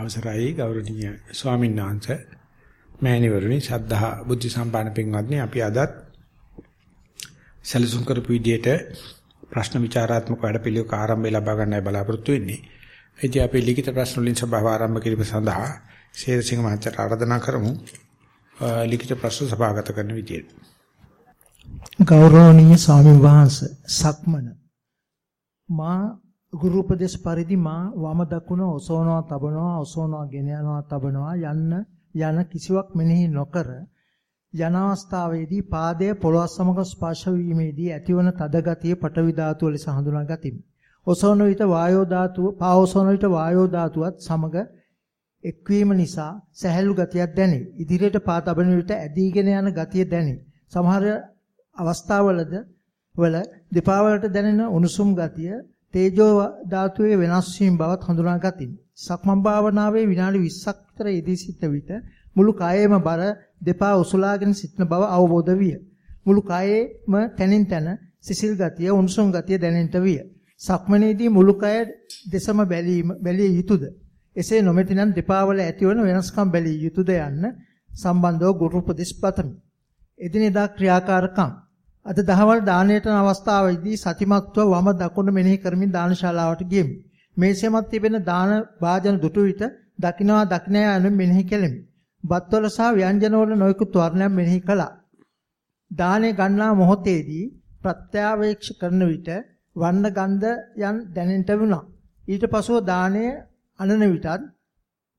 අවසරයි ගෞරවනීය ස්වාමීන් වහන්සේ මෑණිවරුනි ශද්ධහා බුද්ධ සම්පන්න පින්වත්නි අපි අදත් සැලසුම් කරපු විදිහට ප්‍රශ්න විචාරාත්මක වැඩපිළිවෙලක ආරම්භය ලබා ගන්නයි බලාපොරොත්තු වෙන්නේ. ඉතින් අපි ලිඛිත ප්‍රශ්න වලින් සභාව ආරම්භ කිරීම සඳහා ශේරසිංහ මහත්තයාට ආරාධනා කරමු. ලිඛිත ප්‍රශ්න සභාගත කරන විදියට. ගෞරවනීය ස්වාමීන් වහන්සේ සක්මන මා ගුරු උපදේශ පරිදි මා වම දකුණ ඔසවනවා තබනවා ඔසවනවා ගෙන යනවා තබනවා යන්න යන කිසිවක් මෙනෙහි නොකර යන අවස්ථාවේදී පාදයේ පොළොව සමග ස්පර්ශ වීමේදී ඇතිවන තද ගතිය පටවි ධාතුව ලෙස හඳුනා ගතිමි. ඔසවන විට වායෝ ධාතුව පාවසවන විට වායෝ ධාතුවත් සමග එක්වීම නිසා සැහැල්ලු ගතියක් දැනේ. ඉදිරියට පා තබන විට ඇදීගෙන යන ගතිය දැනේ. සමහර අවස්ථාවලද වල දෙපා වලට දැනෙන උණුසුම් ගතිය තේජෝ ධාතුවේ වෙනස් වීම බවත් හඳුනා ගතිමි. සක්මන් භාවනාවේ විනාඩි 20ක් විතර යෙදී සිට විට මුළු කායයේම බර දෙපා උසුලාගෙන සිටින බව අවබෝධ විය. මුළු කායයේම තනින් තන සිසිල් ගතිය, උණුසුම් ගතිය දැනෙන්නට විය. සක්මනේදී මුළු කය දෙසම බැලීම බැලිය යුතුයද? එසේ නොමැතිනම් දෙපා වල ඇතිවන වෙනස්කම් බැලිය යුතුයද යන්න සම්බන්ධව ගුරු උපදෙස් පතමි. එදිනෙදා ක්‍රියාකාරකම් අද දහවල් දාණයට අවස්ථාවේදී සතිමත්ව වම දකුණ මෙනෙහි කරමින් දානශාලාවට ගියෙමි. මේසෙමත් තිබෙන දාන වාජන දුටු විට දකින්නවා දක්නෑ යන මෙනෙහි කෙලෙමි. බත්වල සහ ව්‍යංජනවල නොයෙකුත් වර්ණයන් මෙනෙහි කළා. දානේ ගන්නා මොහොතේදී ප්‍රත්‍යාවේක්ෂ කරන විට වර්ණ ගන්ධ යන් දැනෙන්නට වුණා. ඊට පසුව දාණය අනන විටත්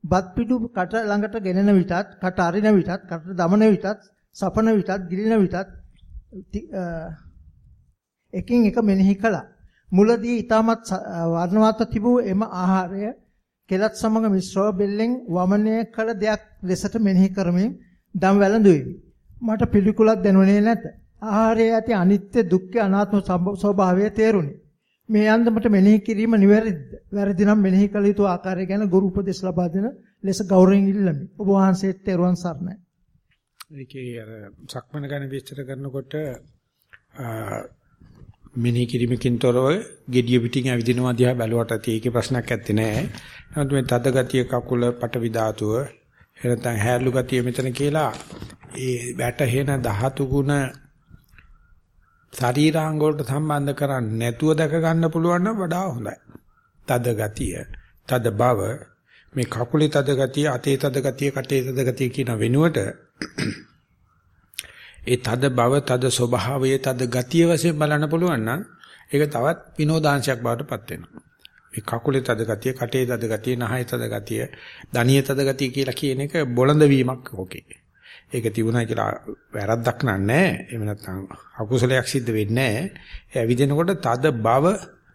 බත් පිටු කට ළඟට ගෙනෙන විටත් කට අරින විටත් කට දමන විටත් සපන විටත් ගිලින විටත් එකින් එක මෙනෙහි කළා. මුලදී ඊටමත් වර්ණවත් තිබූ එම ආහාරය කෙලත් සමග මිශ්‍රව බෙල්ලෙන් වමනය කළ දෙයක් ලෙසට මෙනෙහි කරමින් දම් වැළඳුවෙමි. මට පිළිකුලක් දැනුනේ නැත. ආහාරයේ ඇති අනිත්‍ය දුක්ඛ අනාත්ම ස්වභාවය තේරුණි. මේ අන්දමට මෙනෙහි කිරීම නිවැරදිද? වැරදි නම් මෙනෙහි කළ යුතු ආකාරය ගැන ගුරු උපදෙස් ලබා දෙන ලෙස ගෞරවයෙන් ඉල්ලමි. ඔබ වහන්සේට තෙරුවන් සරණයි. ඒකේ අර සක්මන ගැන විස්තර කරනකොට මිනී කිරිමකින් තොරව gediya පිටින් ඇවිදිනවා දිහා බැලුවට ඒකේ ප්‍රශ්නයක් ඇත්තේ නැහැ. නමුත් මේ තද ගතිය කකුල පටවි ධාතුව එනතන් හැලු ගතිය මෙතන කියලා ඒ වැටහෙන ධාතු ගුණ ශරීරාංග වලට සම්බන්ධ කරන්නේ නැතුව දැක ගන්න පුළුවන් නම් වඩා හොඳයි. තද ගතිය, තද බව මේ කකුලේ තද ගතිය, අතේ තද ගතිය, කටේ තද ගතිය කියන වෙනුවට ඒ තද බව, තද ස්වභාවය, තද ගතිය වශයෙන් බලන්න පුළුවන් නම් ඒක තවත් විනෝදාංශයක් බවට පත් වෙනවා. මේ කකුලේ තද ගතිය, කටේ තද ගතිය, නහයේ තද ගතිය, දණියේ තද ගතිය කියලා කියන එක බොළඳ වීමක් ඕකේ. ඒක තිබුණා කියලා වැරද්දක් නෑ. එහෙම නැත්නම් අකුසලයක් සිද්ධ වෙන්නේ නෑ. ඒ ඇවිදිනකොට තද බව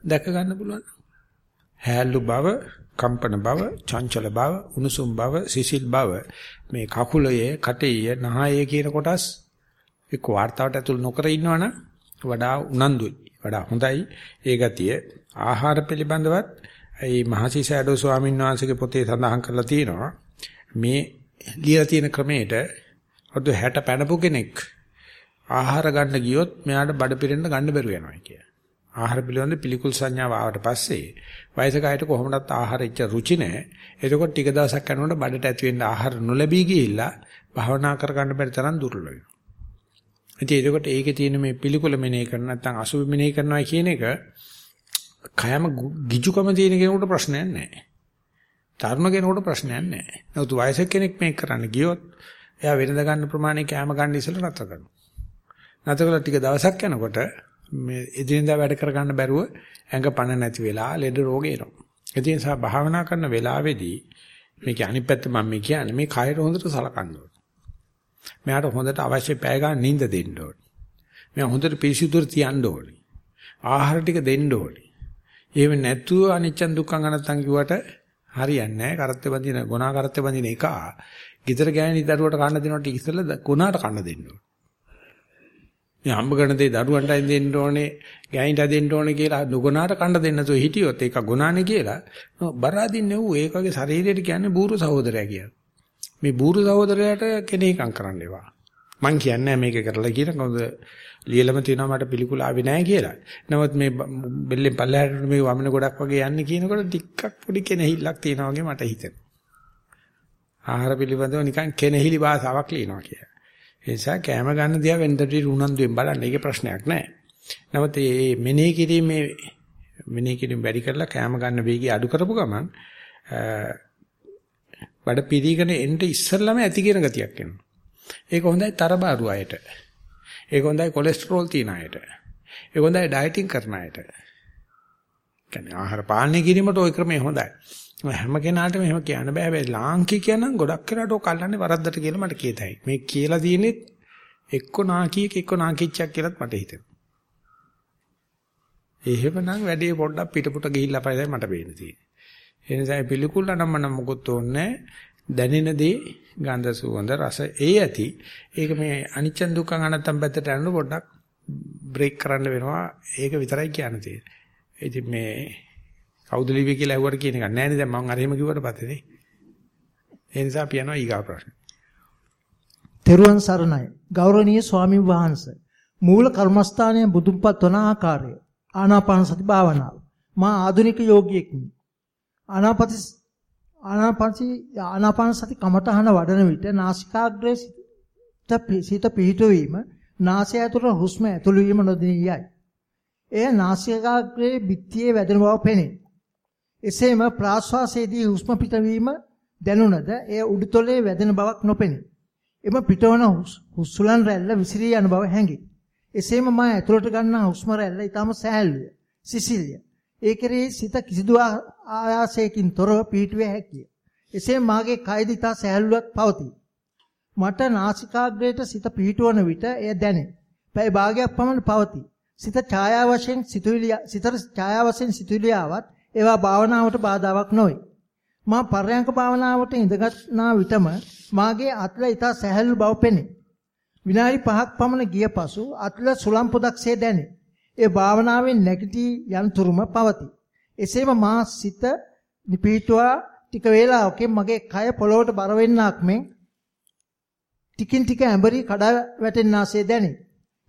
දැක ගන්න පුළුවන්. හැලු බව, කම්පන බව, චංචල බව, උණුසුම් බව, සිසිල් බව මේ කකුලයේ, කටයේ, නහයේ කියන කොටස් එක්ක වார்த்தාවට ඇතුළු නොකර ඉන්නවනම් වඩා උනන්දුයි. වඩා හොඳයි ඒ ගතිය. ආහාර පිළිබඳවත් ඒ මහසි සෑඩෝ ස්වාමීන් වහන්සේගේ පොතේ සඳහන් කරලා තියෙනවා. මේ ලියලා තියෙන ක්‍රමයට අද 60 පැනපු කෙනෙක් ආහාර ගන්න ගියොත් මෙයාට බඩ පිරෙන්න ගන්න බැරුව යනවා කියලා. ආහාර පිළිබඳ පිළිකුල් සංඥාව ආවට පස්සේ වයසක අයට කොහොමදත් ආහාර ඉච්ච රුචි නැහැ. එතකොට ටික දවසක් යනකොට බඩට ඇති වෙන්න ආහාර නොලැබී ගිහිල්ලා භාවනා කර ගන්න බැරි තරම් දුර්වල වෙනවා. ඉතින් එතකොට ඒකේ තියෙන මේ පිළිකුල මෙනෙහි කරන නැත්නම් අසුභ මෙනෙහි කරනවා කියන එක කයම ගිජුකම තියෙන කෙනෙකුට ප්‍රශ්නයක් නැහැ. තරුණ කෙනෙකුට ප්‍රශ්නයක් නැහැ. නමුත් වයසක කෙනෙක් මේක කරන්න ගියොත් එයා වෙනද ගන්න ප්‍රමාණය කැම ගන්න ඉස්සෙල්ලා නතර කරනවා. නතර කරලා ටික දවසක් යනකොට මේ එදිනෙදා වැඩ කර ගන්න බැරුව ඇඟ පණ නැති වෙලා ලෙඩ රෝග එනවා. ඒ නිසා භාවනා කරන වෙලාවේදී මේක අනිත් පැත්ත මම කියන්නේ මේ කයර හොඳට සලකන්න ඕනේ. මෙයාට හොඳට අවශ්‍ය පැය ගන්න නිින්ද දෙන්න ඕනේ. මෙයා හොඳට පිරිසිදුර තියන්න ඕනේ. ආහාර ටික දෙන්න ඕනේ. එහෙම නැතුව අනිච්චන් දුක්ඛං අනත්තං කිව්වට හරියන්නේ නැහැ. කරත්තේ බඳින ගුණා කරත්තේ බඳින එක ගෙදර ගෑණි දරුවට කන්න දෙනකොට ඉස්සෙල්ලා ගුණාට කන්න දෙන්න ඕනේ. මේ හම්බ කරන දේ දරුවන්ටයි දෙන්න ඕනේ, ගෑණිට දෙන්න ඕනේ කියලා නුගුණාට කන්න දෙන්න තෝ හිටියොත් ඒක ගුණානේ කියලා. බරාදින්නේ ඌ ඒකගේ ශරීරයට කියන්නේ බూరు සහෝදරයා කියලා. මේ බూరు සහෝදරයාට කෙනෙක්ම් කරන්න එපා. මං කියන්නේ මේක කරලා කියන කොහොමද ලියලම තියෙනවා මට පිළිකුල ආවේ නැහැ කියලා. නමුත් මේ බෙල්ලෙන් පල්ලහැට මේ වමන ගොඩක් වගේ යන්නේ කියනකොට ටිකක් පොඩි කෙනෙහිල්ලක් තියෙනවා වගේ මට හිතෙනවා. ආහාර පිළිබඳව නිකන් කෙනෙහිලි භාෂාවක් ලියනවා කියලා. ඒ නිසා කැම ගන්න දියා වෙනදටි උනන්දුවෙන් බලන්න. ඒකේ ප්‍රශ්නයක් නැහැ. නමුත් මේ මෙනෙහි කිරීමේ මෙනෙහි කිරීම වැඩි කරලා කැම ගන්න වේගය අඩු කරපු ගමන් බඩ පිරීගෙන එන්න ඉස්සෙල්ලාම ඇති කියන ගතියක් එනවා. ඒක හොඳයි තරබාරු අයට. ඒක හොඳයි කොලෙස්ටරෝල් තියෙන අයට. ඒක හොඳයි ඩයටින් කරන අයට. කියන්නේ ආහාර පාලනය කිරීමට ওই ක්‍රමය හොඳයි. හැම කෙනාටම එහෙම කියන්න බෑ. හැබැයි ලාංකිකයන් නම් ගොඩක් වෙලාට ඔක අල්ලන්නේ වරද්දට කියලා මට කියතයි. මේ කියලා තියෙන්නේ එක්ක නාකියෙක් එක්ක නාකිච්චක් කියලාත් මට හිතෙනවා. එහෙමනම් වැඩේ පොඩ්ඩක් පිටපොට ගිහිල්ලා පයිදයි මට පේන්න තියෙන්නේ. ඒ නිසා පිළිකුල් නම් මම මොකොත් ඕනේ දැනෙන දේ ගන්ධ සුවඳ රස ඒ ඇති. ඒක මේ අනිච්ච දුක්ඛ අනත්තම් පැත්තට යන්න පොඩ්ඩක් බ්‍රේක් කරන්න වෙනවා. ඒක විතරයි කියන්න තියෙන්නේ. ඉතින් මේ කවුද ලිවි කියලා ඇහුවට කියන එක නෑ නේද මම අර එහෙම කිව්වට පස්සේ නේ. ඒ නිසා අපි යනවා ඊගා ප්‍රශ්න. තෙරුවන් සරණයි. ගෞරවනීය ස්වාමි වහන්සේ. මූල කර්මස්ථානයේ බුදුන්පත් වන ආකාරය. ආනාපාන සති භාවනාව. මා ආධුනික යෝගියෙක්මි. ආනාපති ආනාපානසි ආනාපාන සති කමඨහන වඩන විට නාසිකාග්‍රේ සිත පිහිටවීම නාසය ඇතුළට හුස්ම ඇතුළු වීම නොදෙනියයි. එය නාසිකාග්‍රේ බිත්තියේ වැදෙන බව පෙනේ. එසේම ප්‍රාශ්වාසයේදී හුස්ම පිටවීම දැනුණද එය උඩුතොලේ වැදෙන බවක් නොපෙනේ. එම පිටවන හුස්ලන් රැල්ල විසිරී යන බව හැඟේ. එසේම මා ඇතුළට ගන්නා හුස්ම රැල්ල ඊටම සෑහළුය. සිසිල්ය. ඒ කෙරෙහි සිත කිසිදු ආයාසයකින් තොරව පිහිටුවේ හැකිය. එසේ මාගේ කයද ඊට සෑහළුවක් පවතී. මට නාසිකාග්‍රේට සිත පිහිටවන විට එය දැනේ. පැය භාගයක් පමණ පවතී. සිත ඡායා වශයෙන් සිතුවිලි සිතට ඡායා වශයෙන් සිතුවිලි ආවත් ඒවා භාවනාවට බාධාවක් නොවේ. මා පර්යංක භාවනාවට ඉඳගත්නා විටම මාගේ අත්ල ඊට සැහැල්ලු බව පෙනේ. විනාඩි 5ක් පමණ ගිය පසු අත්ල සුලම් පොදක්සේ දැනේ. ඒ භාවනාවෙන් නැගිටී යන තුරුම පවතී. එසේම මා සිත නිපීටුවා ටික වේලාවකින් මගේ කය පොළොවට බර වෙන්නක් මෙන් ටිකින් ටික ඇඹරි කඩා වැටෙන්නාසේ දැනේ.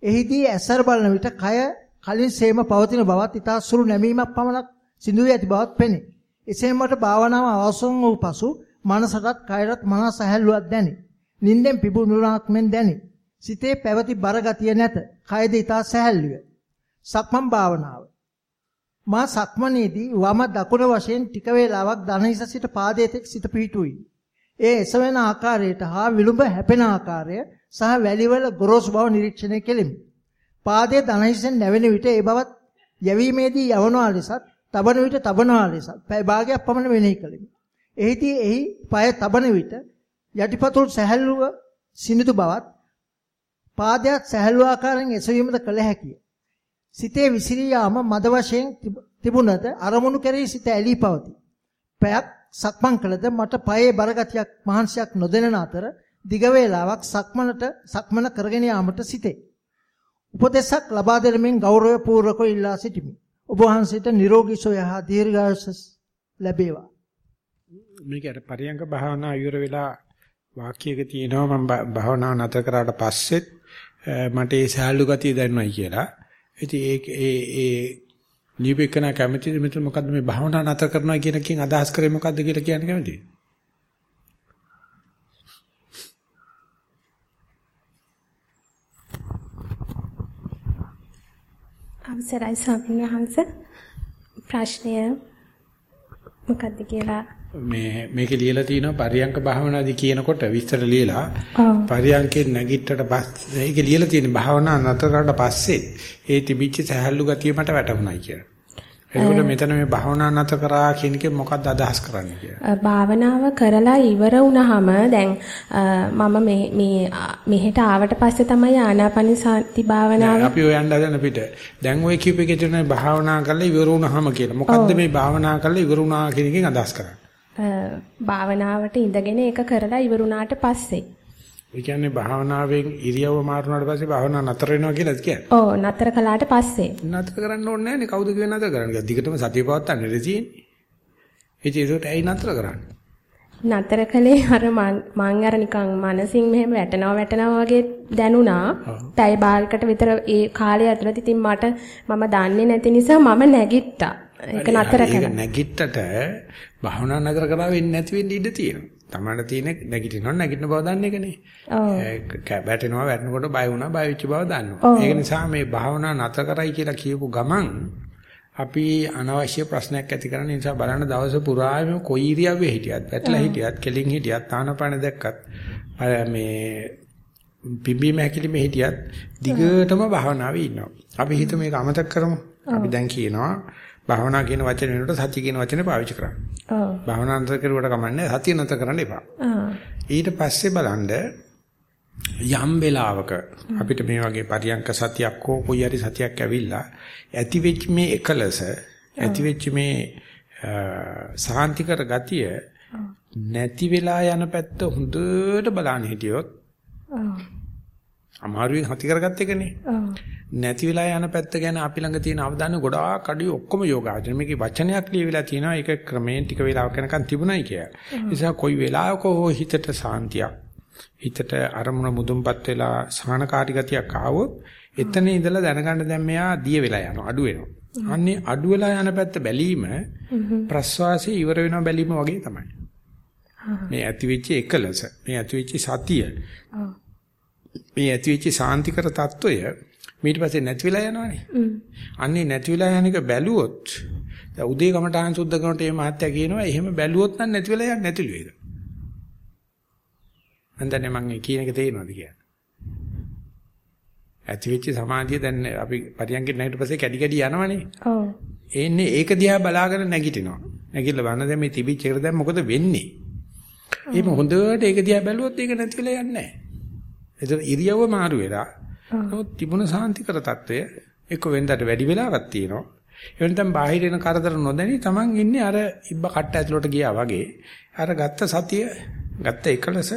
එහිදී ඇසර බලන විට කය කලින් සේම පවතින බවත් ඊට සුළු නැමීමක් පමණක් සිදුවී ඇති බවත් පෙනේ. එසේ මට භාවනාව අවසන් වූ පසු මනසටත් කයටත් මනස සැහැල්ලුවක් දැනේ. නිින්දෙන් පිබුණුණක් මෙන් දැනේ. සිතේ පැවති බර ගතිය නැත. කයද ඊට සැහැල්ලුය. සක්මන් භාවනාව. මා සක්මනේදී වම දකුණ වශයෙන් ටික වේලාවක් දණහිස සිට පාදයේ තෙක් සිත පිහිටුයි. ඒ එසවෙන ආකාරයට හා විලුඹ හැපෙන ආකාරය සහ වැලිවල ගොරෝසු බව නිරීක්ෂණය කෙලිමි. පාදයේ දණහිසෙන් නැවෙන විට ඒ බවත් යැවීමේදී යවනවා ලෙසත් තබන විට තබනවා ලෙසත් පැය භාගයක් පමණ වෙනෙහි කළෙමි. එහිදී එහි পায় තබන විට යටිපතුල් සැහැල්ලුව සිනිඳු බවත් පාදයක් සැහැල්ලු ආකාරයෙන් එසවීමද කළ හැකිය. සිතේ විසිරී යාම මද වශයෙන් තිබුණද අරමුණු කෙරෙහි සිත ඇලී පවතී. පැයක් සක්මන් කළද මට පයේ බරගතියක් මහන්සියක් නොදෙනන අතර දිග වේලාවක් සක්මනට සක්මන කරගෙන යාමට සිටේ. උපදේශක් ලබා දෙමින් ගෞරව පූර්වකව ඉල්ලා සිටිමි. ඔබ වහන්සේට නිරෝගී සුවය හා දීර්ඝායුෂ ලැබේවා. මේකට පරියංග භාවනා ඉවර වෙලා වාක්‍යයක තියෙනවා මම භාවනාව නතර කරාට පස්සෙත් මට ඒ සහැල්ලු ගතිය දැනෙනවායි කියලා. ඉතින් ඒ ඒ ඒ ලියපෙකන කැමතිද මෙතන මොකද්ද මේ භාවනාව නතර කරනවා කියන එකෙන් අදහස් කරේ මොකද්ද කියලා කියන්න කැමතියි. අවසරයි ස්වාමීන් වහන්සේ. ප්‍රශ්නය මොකක්ද කියලා? මේ මේකේ ලියලා තියෙනවා පරියංක භාවනාදී කියනකොට විස්තර ලියලා පරියංකේ නැගිට්ටට පස්සේ ඒකේ ලියලා තියෙන භාවනා නතර කරලා පස්සේ ඒ තිබිච්ච සහැල්ලු ගතිය මට වැටහුණා කියලා. එතකොට මෙතන මේ භාවනා නැත කරා කියන එකේ මොකක්ද අදහස් කරන්නේ කියලා. භාවනාව කරලා ඉවර වුණාම දැන් මම මේ මේ මෙහෙට ආවට පස්සේ තමයි ආනාපාන සති භාවනාව අපි ඔය යන්න හදන පිට. දැන් ඔය කීප එකේ තියෙන භාවනා කරලා ඉවර වුණාම කියලා. මොකද්ද මේ භාවනා කරලා ඉවර වුණා කියන එකෙන් අදහස් කරන්නේ? භාවනාවට ඉඳගෙන ඒක කරලා ඉවර වුණාට පස්සේ ඒ කියන්නේ භාවනාවෙන් ඉරියව්ව මාරුනාට පස්සේ භාවනාව නතර වෙනවා කියලාද කියන්නේ? ඔව් නතර කළාට පස්සේ. නතර කරන්න ඕනේ නැහැ නේ කවුද කියන්නේ නතර කරන්න. දිගටම සතිය පවත්තන්න ඉඳී තියෙන්නේ. ඒ චේතෝට ඇයි නතර කරන්නේ? නතර කළේ අර මං අර නිකන් මනසින් මෙහෙම වැටෙනවා වැටෙනවා වගේ දැනුණා. පැය භාගයකට විතර ඒ කාලය ඇතුළත ඉතින් මට මම දන්නේ නැති නිසා මම නැගිට්ටා. ඒක නතර කරා. නැගිට්ටට භාවනා නතර කරා වෙන්නේ නැති වෙන්න ඉඩ තියෙනවා. තමන්ට තියෙන නැගිටිනවා නැගිටින බව දන්න එකනේ. ඔව්. වැටෙනවා වැටෙනකොට බය වුණා බය වෙච්ච බව. දන්නවා. ඒක නිසා මේ භාවනා නතර කරයි කියලා කියපු ගමන් අපි අනවශ්‍ය ප්‍රශ්නයක් ඇති කරන නිසා බලන්න දවස පුරාම කොයි ඉරියව්වේ හිටියත් වැටලා හිටියත් කෙලින් හිටියත් ආනපන දැක්කත් මේ පිම්බීම හැකිලිම හිටියත් දිගටම භාවනාවේ ඉන්නවා. අපි හිත මේක අමතක කරමු. අපි දැන් කියනවා භාවනා කියන වචනේ වෙනකොට සතිය කියන වචනේ පාවිච්චි කරන්න. ඔව්. භාවනා නතර කරුවට කමන්නේ සතිය නතර කරන්න එපා. ඊට පස්සේ බලන්න යම් වෙලාවක අපිට මේ වගේ පරියංක සතියක් හෝ කොයි හරි සතියක් ඇවිල්ලා ඇති වෙච්ච මේ එකලස ඇති වෙච්ච මේ සාන්තිකර ගතිය නැති වෙලා යන පැත්ත හොඳට බලන්න හිටියොත්. අමාරුවෙන් හති කරගත්ත එකනේ ඔව්. නැති වෙලා යන පැත්ත ගැන අපි ළඟ තියෙන අවධානය ගොඩාක් අඩුයි ඔක්කොම යෝගාචර මේකේ වචනයක් ලියවිලා තියෙනවා ඒක ක්‍රමයෙන් ටික වෙලාවක් යනකම් තිබුණයි කියලා. ඒ නිසා කොයි වෙලාවක හෝ හිතට සාන්තියක් හිතට අරමුණ මුදුන්පත් වෙලා සානකාරී ගතියක් ආවොත් එතන ඉඳලා දැනගන්න දැන් මෙයා දිය වෙලා යනවා අඩු වෙනවා. අන්නේ අඩු වෙලා යන පැත්ත බැලීම ප්‍රස්වාසයේ ඉවර වෙනවා බැලීම වගේ තමයි. මේ ඇති වෙච්ච එකලස මේ ඇති වෙච්ච සතිය ඔව්. මේ ඇතිවෙච්ච සාන්තිකර తত্ত্বය ඊට පස්සේ නැති වෙලා යනවනේ. අන්නේ නැති වෙලා යන එක බැලුවොත් දැන් උදේ කමටහන් සුද්ධ කරනට මේ මහත්තයා කියනවා එහෙම බැලුවොත් නම් නැති වෙලා යන්නේ නැතිලු ඒක. හන්දනේ මම කියන එක තේරෙනවද කියන්නේ. ඇතිවෙච්ච සමාධිය දැන් අපි පරියන්ගෙන් නැගිට පස්සේ කැඩි කැඩි යනවනේ. ඔව්. එන්නේ ඒක දිහා බලාගෙන නැගිටිනවා. නැගිටලා බලන දැන් මේ තිබිච්ච එක දැන් මොකද වෙන්නේ? එහෙම හොඳට ඒක දිහා බැලුවොත් ඒක නැති වෙලා යන්නේ නැහැ. එතන ඉරියව්ව මාරු වෙලා නමුත් තිබුණ සාන්තිකර తত্ত্বය එක්ක වෙනදාට වැඩි වෙලාවක් තියෙනවා. ඒ වෙනතම් බාහිර එන කරදර නොදැනි Taman ඉන්නේ අර ඉබ්බ කට්ට ඇතුළට ගියා වගේ. අර ගත්ත සතිය, ගත්ත එකලස,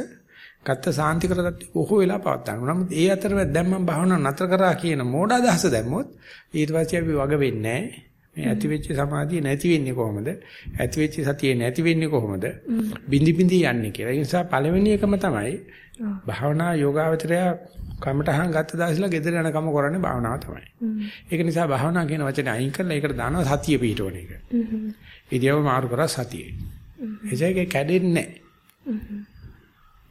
ගත්ත සාන්තිකර தත්ති බොහෝ වෙලා පවත් ගන්නවා. නමුත් ඒ අතර දැන් මම භාවනා නතර කරා කියන මෝඩ අදහස දැම්මොත් ඊට පස්සේ අපි වග වෙන්නේ නැහැ. මේ ඇති වෙච්ච සමාධිය නැති වෙන්නේ කොහොමද? ඇති වෙච්ච සතිය නැති වෙන්නේ කොහොමද? බිඳි බිඳි යන්නේ කියලා. ඒ නිසා පළවෙනි එකම තමයි භාවනා යෝගාවචරය කමටහන් ගත්ත දවසලා ගෙදර යනකම කරන්නේ භාවනාව තමයි. ඒක නිසා භාවනා කියන වචනේ අයින් කරලා ඒකට දානවා සතිය පිටවන එක. ඉතියව මාරු කරා සතියේ. එසේක කැඩෙන්නේ.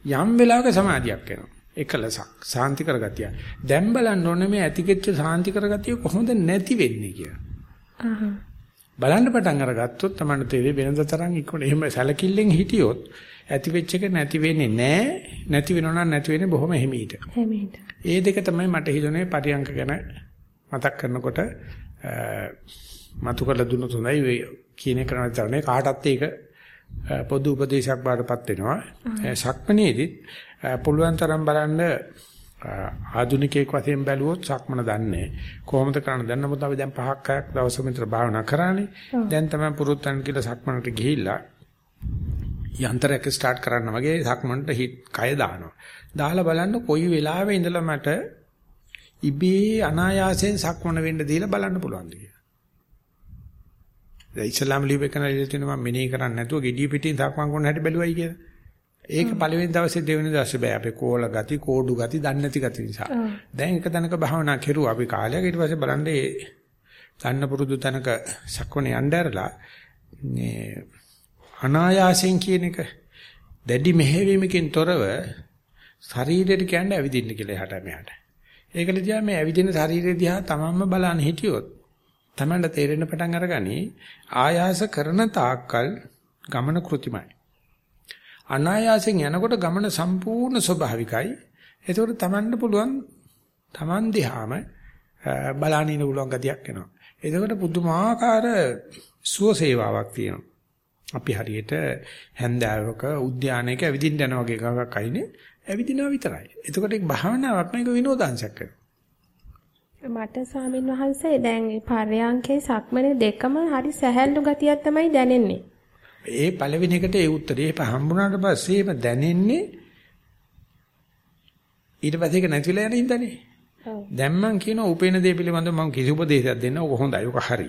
යම් වෙලාවක සමාධියක් එනවා. එකලසක් සාන්ති කරගතිය. දැන් බලන්න ඕනේ මේ ඇතිකෙච්ච සාන්ති කරගතිය කොහොමද නැති වෙන්නේ කියලා. බලන්න පටන් අරගත්තොත් තමයි තේරෙන්නේ වෙනද තරම් ඉක්මන. එහෙම සැලකිල්ලෙන් හිටියොත් ඇති වෙච්ච එක නැති වෙන්නේ නැහැ. නැති වෙනවා නම් නැති වෙන්නේ බොහොම හිමීට. හැමීට. ඒ දෙක තමයි මට හිතුනේ පරියංක ගැන මතක් කරනකොට මතු කරලා දුන්නොත් හොඳයි. කියන එක කරන්නේ කාටත් ඒක පොදු උපදේශයක් බාටපත් වෙනවා. අ, පුළුවන් තරම් බලන්න ආධුනිකයෙක් වශයෙන් බැලුවොත් සක්මන දන්නේ කොහොමද කරන්න දැන් නමුත් අපි දැන් පහක් හයක් දවස් මෙතන භාවනා කරානේ දැන් තමයි පුරුත්තන් කියලා සක්මනට ගිහිල්ලා යන්ත්‍රයක් ස්ටාර්ට් කරන්න වගේ සක්මන්ට හිට කය දානවා. දාලා බලන්න කොයි වෙලාවෙ ඉඳලා මට ඉබේ අනායාසයෙන් සක්මන වෙන්න දීලා බලන්න පුළුවන්ද කියලා. ඉස්ලාම් ලියුපේකන ඉල්ල තියෙනවා මම මෙනෙහි කරන්නේ නැතුව gediy පිටින් සක්මන් කරන හැටි බැලුවයි කියලා. ඒක පළවෙනි දවසේ දෙවෙනි දවසේ බෑ අපේ කෝල ගති කෝඩු ගති දන්නේ නැති ගති නිසා. දැන් එක තැනක භාවනා කෙරුවා අපි කාලයක් ඊට පස්සේ බලන්න ඒ දන්න පුරුදු තැනක සක්මන යන්න ඇරලා මේ අනායාසයෙන් කියන එක දැඩි මෙහෙවීමකින් තොරව ශරීරයට කියන්නේ ඇවිදින්න කියලා එහාට මෙහාට. ඒකල දිහා මේ ඇවිදින ශරීරය දිහා තමන්ම බලන්න හිටියොත් තමන්ට තේරෙන්න පටන් අරගනි ආයාස කරන තාක්කල් ගමන කෘතිමයි. අනායාසයෙන් යනකොට ගමන සම්පූර්ණ ස්වභාවිකයි. ඒකෝට තමන්ට පුළුවන් තමන් දිහාම බලන්න ඉන්න පුළුවන් ගතියක් එනවා. එතකොට පුදුමාකාර සුව සේවාවක් තියෙනවා. අපි හරියට හැන්දෑවක උද්‍යානයක ඇවිදින්න යනවා වගේ එකක් අයිනේ ඇවිදිනවා විතරයි. එතකොට ඒක භාවනාවක් නෙවෙයි ඒක විනෝදාංශයක් කරනවා. මට ස්වාමින් වහන්සේ දැන් මේ පර්යාංකේ සක්මනේ දෙකම හරි සැහැල්ලු ගතියක් තමයි දැනෙන්නේ. ඒ පළවෙනි එකට ඒ උත්තරේ ඒක හම්බුනාට පස්සේ ඒක දැනෙන්නේ ඊට පස්සේ ඒක නැතිලා යන හින්දානේ. ඔව්. දැන් මම කියනවා උපේන දේ පිළිබඳව මම කිසි උපදේශයක් දෙන්න ඕක හොඳයි ඕක හරි.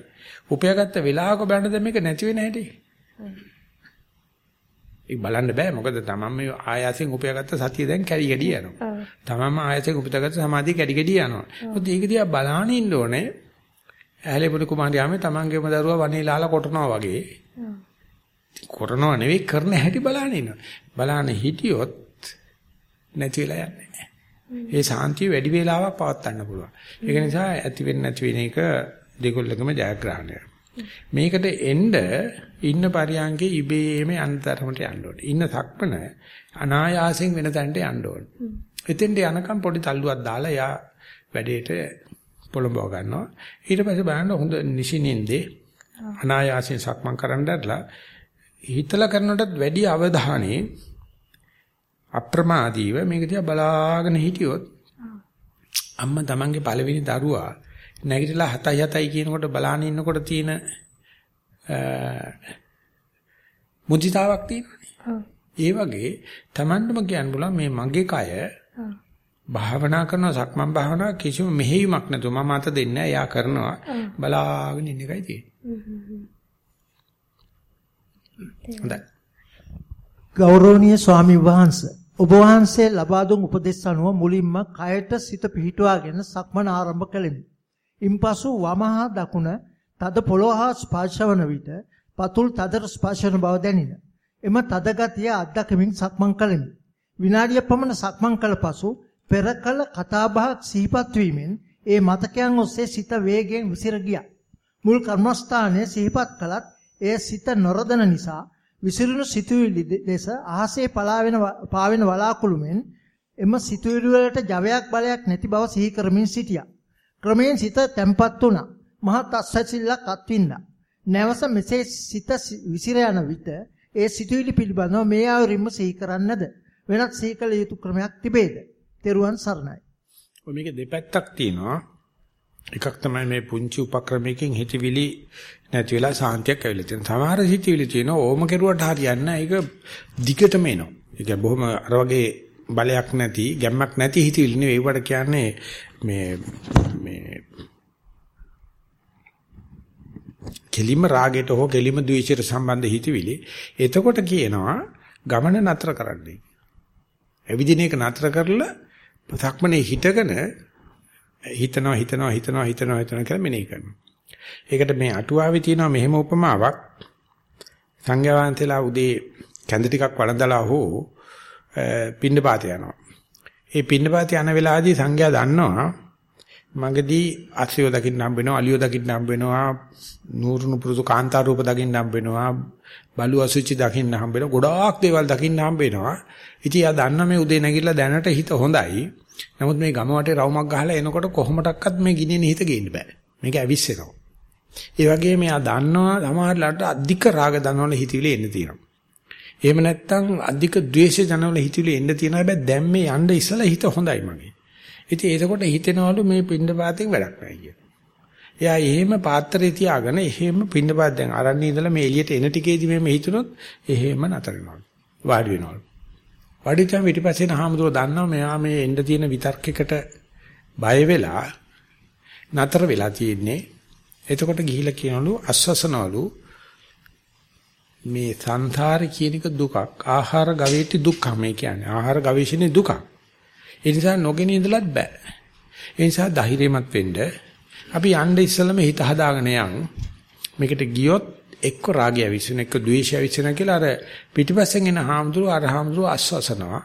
උපයාගත්ත වෙලාවක බලන්න දැන් මේක නැති වෙන හැටි. ඒක බලන්න බෑ මොකද තමන් මේ ආයාසයෙන් උපයාගත්ත සතිය දැන් කැඩි කැඩි යනවා. තමන්ම ආයතක උපතගත සමාධිය කැඩි කැඩි යනවා. මොකද ඒක දිහා බලාගෙන ඉන්න ඕනේ. ඇහැලේ පොඩි කුමාරියාමේ තමන්ගේම දරුවා වනේ ලාලා කොටනවා වගේ. කොටනවා නෙවෙයි කරන හැටි බලන්න ඉන්නවා. බලන්න හිටියොත් නැති වෙලා යන්නේ නැහැ. ඒ සාන්තිය වැඩි වේලාවක් පවත්වන්න පුළුවන්. ඒක නිසා ඇති වෙන්නේ නැති වෙන එක දෙකොල්ලකම ජයග්‍රහණය. මේකට එන්න ඉන්න පරියන්කේ ඉබේම අන්තරමට යන්න ඕනේ. ඉන්න සක්මන අනායාසයෙන් වෙන තැනට යන්න ඕනේ. එතෙන්ට යනකම් පොඩි තල්ලුවක් දාලා යා වැඩේට පොළඹව ගන්නවා. ඊට පස්සේ බලන්න හොඳ නිසිනින්දේ අනායාසයෙන් සක්මන් කරන්න දැරලා හිතලා කරනටත් වැඩි අවධානයේ අප්‍රමාදීව මේක දිහා බලාගෙන හිටියොත් අම්මා තමන්ගේ පළවෙනි දරුවා නැගිටලා 7යි 7යි කියනකොට බලාගෙන ඉන්නකොට තියෙන මුදිතාවක් තියෙනවානේ. ඒ වගේ තමන්ටම කියන්න බුණා මේ මගේ කය භාවනා කරන සක්මන් භාවනා කිසිම මෙහෙයුමක් නැතුව මම අත දෙන්නේ නැහැ. එයා කරනවා බලාගෙන ඉන්න එකයි තියෙන්නේ. හොඳයි. ගෞරවනීය ස්වාමි වහන්සේ ඔබ වහන්සේ ලබා දුන් උපදෙස් අනුව මුලින්ම කයට සිත පිහිටුවාගෙන සක්මන ආරම්භ කළෙමි. ඉන්පසු වමහා දකුණ තද පොළොව හා ස්පර්ශවන විට පතුල් තදට ස්පර්ශන බව දැනින. එම තද ගතිය අත්දැකමින් සක්මන් කළෙමි. විනාඩිය පමණ සක්මන් කළ පසු පෙර කල කතාබහක් සිහිපත් වීමෙන් ඒ මතකයන් ඔස්සේ සිත වේගයෙන් විසිර ගියා. මුල් කර්මස්ථානයේ සිහිපත් කළත් එය සිත නොරදන නිසා විසිරුණු සිතුවිලි දෙස අහසේ පලාවෙන පාවෙන වලාකුළු මෙන් එම සිතුවිලි වලට ජවයක් බලයක් නැති බව සිහි කරමින් සිටියා. ක්‍රමයෙන් සිත තැම්පත් වුණා. මහත් අස්සසිල්ලක් අත්විඳා. නැවස මෙසේ සිත විසිර යන විට ඒ සිතුවිලි පිළිබඳව මේ ආවරින්ම සිහි කරන්නද වෙනත් සිහි කළ යුතු ක්‍රමයක් තිබේද? තෙරුවන් සරණයි. ඔය මේක දෙපැත්තක් තියෙනවා. එකක් තමයි මේ පුංචි උපක්‍රමයකින් හිතවිලි නැති වෙලා සාන්තියක් ඇවිල්ලා තියෙන. සමහර හිතවිලි තියෙනවා ඕම කෙරුවට හරියන්නේ නැහැ. ඒක දිගටම එනවා. ඒක බොහොම අර වගේ බලයක් නැති, ගැම්මක් නැති හිතවිලි නෙවෙයි. ඒවට කියන්නේ මේ මේ කෙලිම රාගයට හෝ කෙලිම ද්වේෂයට සම්බන්ධ හිතවිලි. එතකොට කියනවා ගමන නතර කරන්නයි. එවිදින එක නතර කරලා සක්මනේ හිටගෙන හිතනවා හිතනවා හිතනවා හිතනවා හිතනවා කියලා මෙනෙහි කරනවා. ඒකට මේ අටුවාවේ තියෙනවා මෙහෙම උපමාවක්. සංඝයා වහන්සේලා උදේ කැඳ ටිකක් වළඳලා හෝ පින්නපාත යනවා. ඒ පින්නපාත යන වෙලාවේදී සංඝයා දන්නවා මගදී අසියෝ දකින්න හම්බ වෙනවා අලියෝ දකින්න හම්බ වෙනවා නూరుණු පුරුදු කාන්තා රූප දකින්න හම්බ වෙනවා බලු අසුචි දකින්න හම්බ වෙනවා ගොඩාක් දේවල් දකින්න හම්බ වෙනවා ඉතින් යා දන්න මේ උදේ නැගිටලා දැනට හිත හොඳයි නමුත් මේ ගම වටේ රවුමක් ගහලා එනකොට කොහොමඩක්වත් මේ ගිනින හිත ගේන්න බෑ. මේක ඇවිස්සෙනවා. ඒ වගේම යා දන්නවා සමහරලාට අධික රාග දනවල හිතවිලි එන්න තියෙනවා. එහෙම නැත්නම් අධික ද්වේෂ ජනවල හිතවිලි එන්න තියෙනවා. හැබැයි දැන් මේ යන්න ඉස්සලා හිත හොඳයි මගේ. ඉතින් එතකොට හිතෙනවලු මේ පින්ඩ පාතෙන් වැඩක් නැහැ කියලා. එයා එහෙම පාත්‍රය තියාගෙන එහෙම පින්නපාත දැන් අරන්නේ ඉඳලා මේ එළියට එන ටිකේදී මේ හිතුනොත් එහෙම නතර වෙනවා. වාඩි වෙනවා. වාඩි තම පිටිපස්සේ නහමතුව දන්නවා මෙයා මේ එන්න තියෙන විතර්කයකට බය වෙලා නතර වෙලා තියෙන්නේ. එතකොට ගිහිලා කියනලු අස්වසනවලු මේ සංසාරේ කියන එක දුකක්. ආහාර ගවේටි දුක්ඛ මේ කියන්නේ. ආහාර ගවේෂණේ දුකක්. ඒ නිසා නොගෙන ඉඳලත් බෑ. ඒ නිසා ධෛර්යමත් වෙන්න අපි යන්න ඉස්සෙල්ලම හිත හදාගෙන යන් මේකට ගියොත් එක්ක රාගය විසින එක්ක ද්වේෂය විසින කියලා අර පිටිපස්සෙන් එන හාමුදුරුව අර හාමුදුරුව අස්වසනවා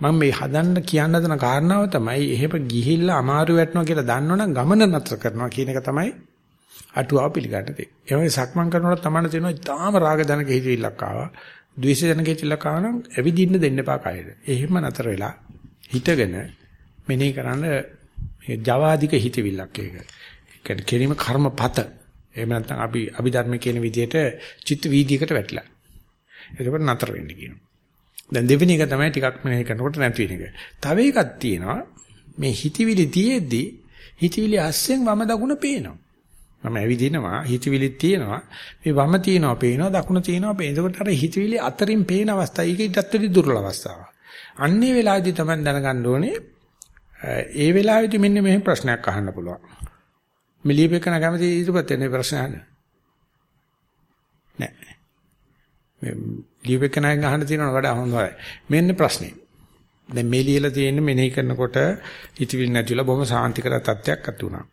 මම මේ හදන්න කියන්න හදන කාරණාව තමයි එහෙම ගිහිල්ලා අමාරු වැටෙනවා කියලා දන්නවනම් ගමන නතර කරනවා කියන එක තමයි අටුවාව පිළිගන්න තියෙන්නේ. ඒ වගේ සක්මන් කරනකොට තමයි තියෙනවා ඊටාම රාග ධනක හිතවිල්ලක් ආවා. ද්වේෂ ධනක හිතවිල්ලක් ආවා නම් ඇවිදින්න දෙන්න එපා කයද. එහෙම නතර වෙලා හිතගෙන මෙනෙහි කරන්න ජවාදික හිතවිල්ලක් ඒක. කියන්නේ කෙරීම කර්මපත. එහෙම නැත්නම් අපි අභිධර්ම කියන විදිහට චිත්ත වීදියකට වැටිලා. එතකොට නතර වෙන්න කියනවා. දැන් දෙවෙනි එක තමයි ටිකක් මෙහෙ කරනකොට නැති වෙන එක. තව එකක් තියෙනවා මේ හිතවිලි තියෙද්දි හිතවිලි අස්සෙන් වම දකුණ පේනවා. මම ඇවිදිනවා හිතවිලි තියෙනවා මේ වම තියෙනවා පේනවා දකුණ තියෙනවා පේනවා. එතකොට අර හිතවිලි අතරින් පේන අවස්ථාව ඒක ඊටත් වැඩි දුර්වල අවස්ථාවක්. අන්නේ වෙලාවේදී තමයි දැනගන්න ඕනේ ඒ වෙලාවේදී මෙන්න මෙහෙම ප්‍රශ්නයක් අහන්න පුළුවන්. මිලියපෙකන කැමති ඉදිරිපත් වෙන ප්‍රශ්න අහන්න. නෑ. මේ ලියපෙකනගෙන් අහන්න තියෙනවට වඩා හොඳයි. මෙන්න ප්‍රශ්නේ. දැන් මේ ලියලා තියෙන්නේ මෙනෙහි කරනකොට හිතවිලි නැතිවලා බොහොම සාන්තිකර තත්ත්වයක් අත් වුණා.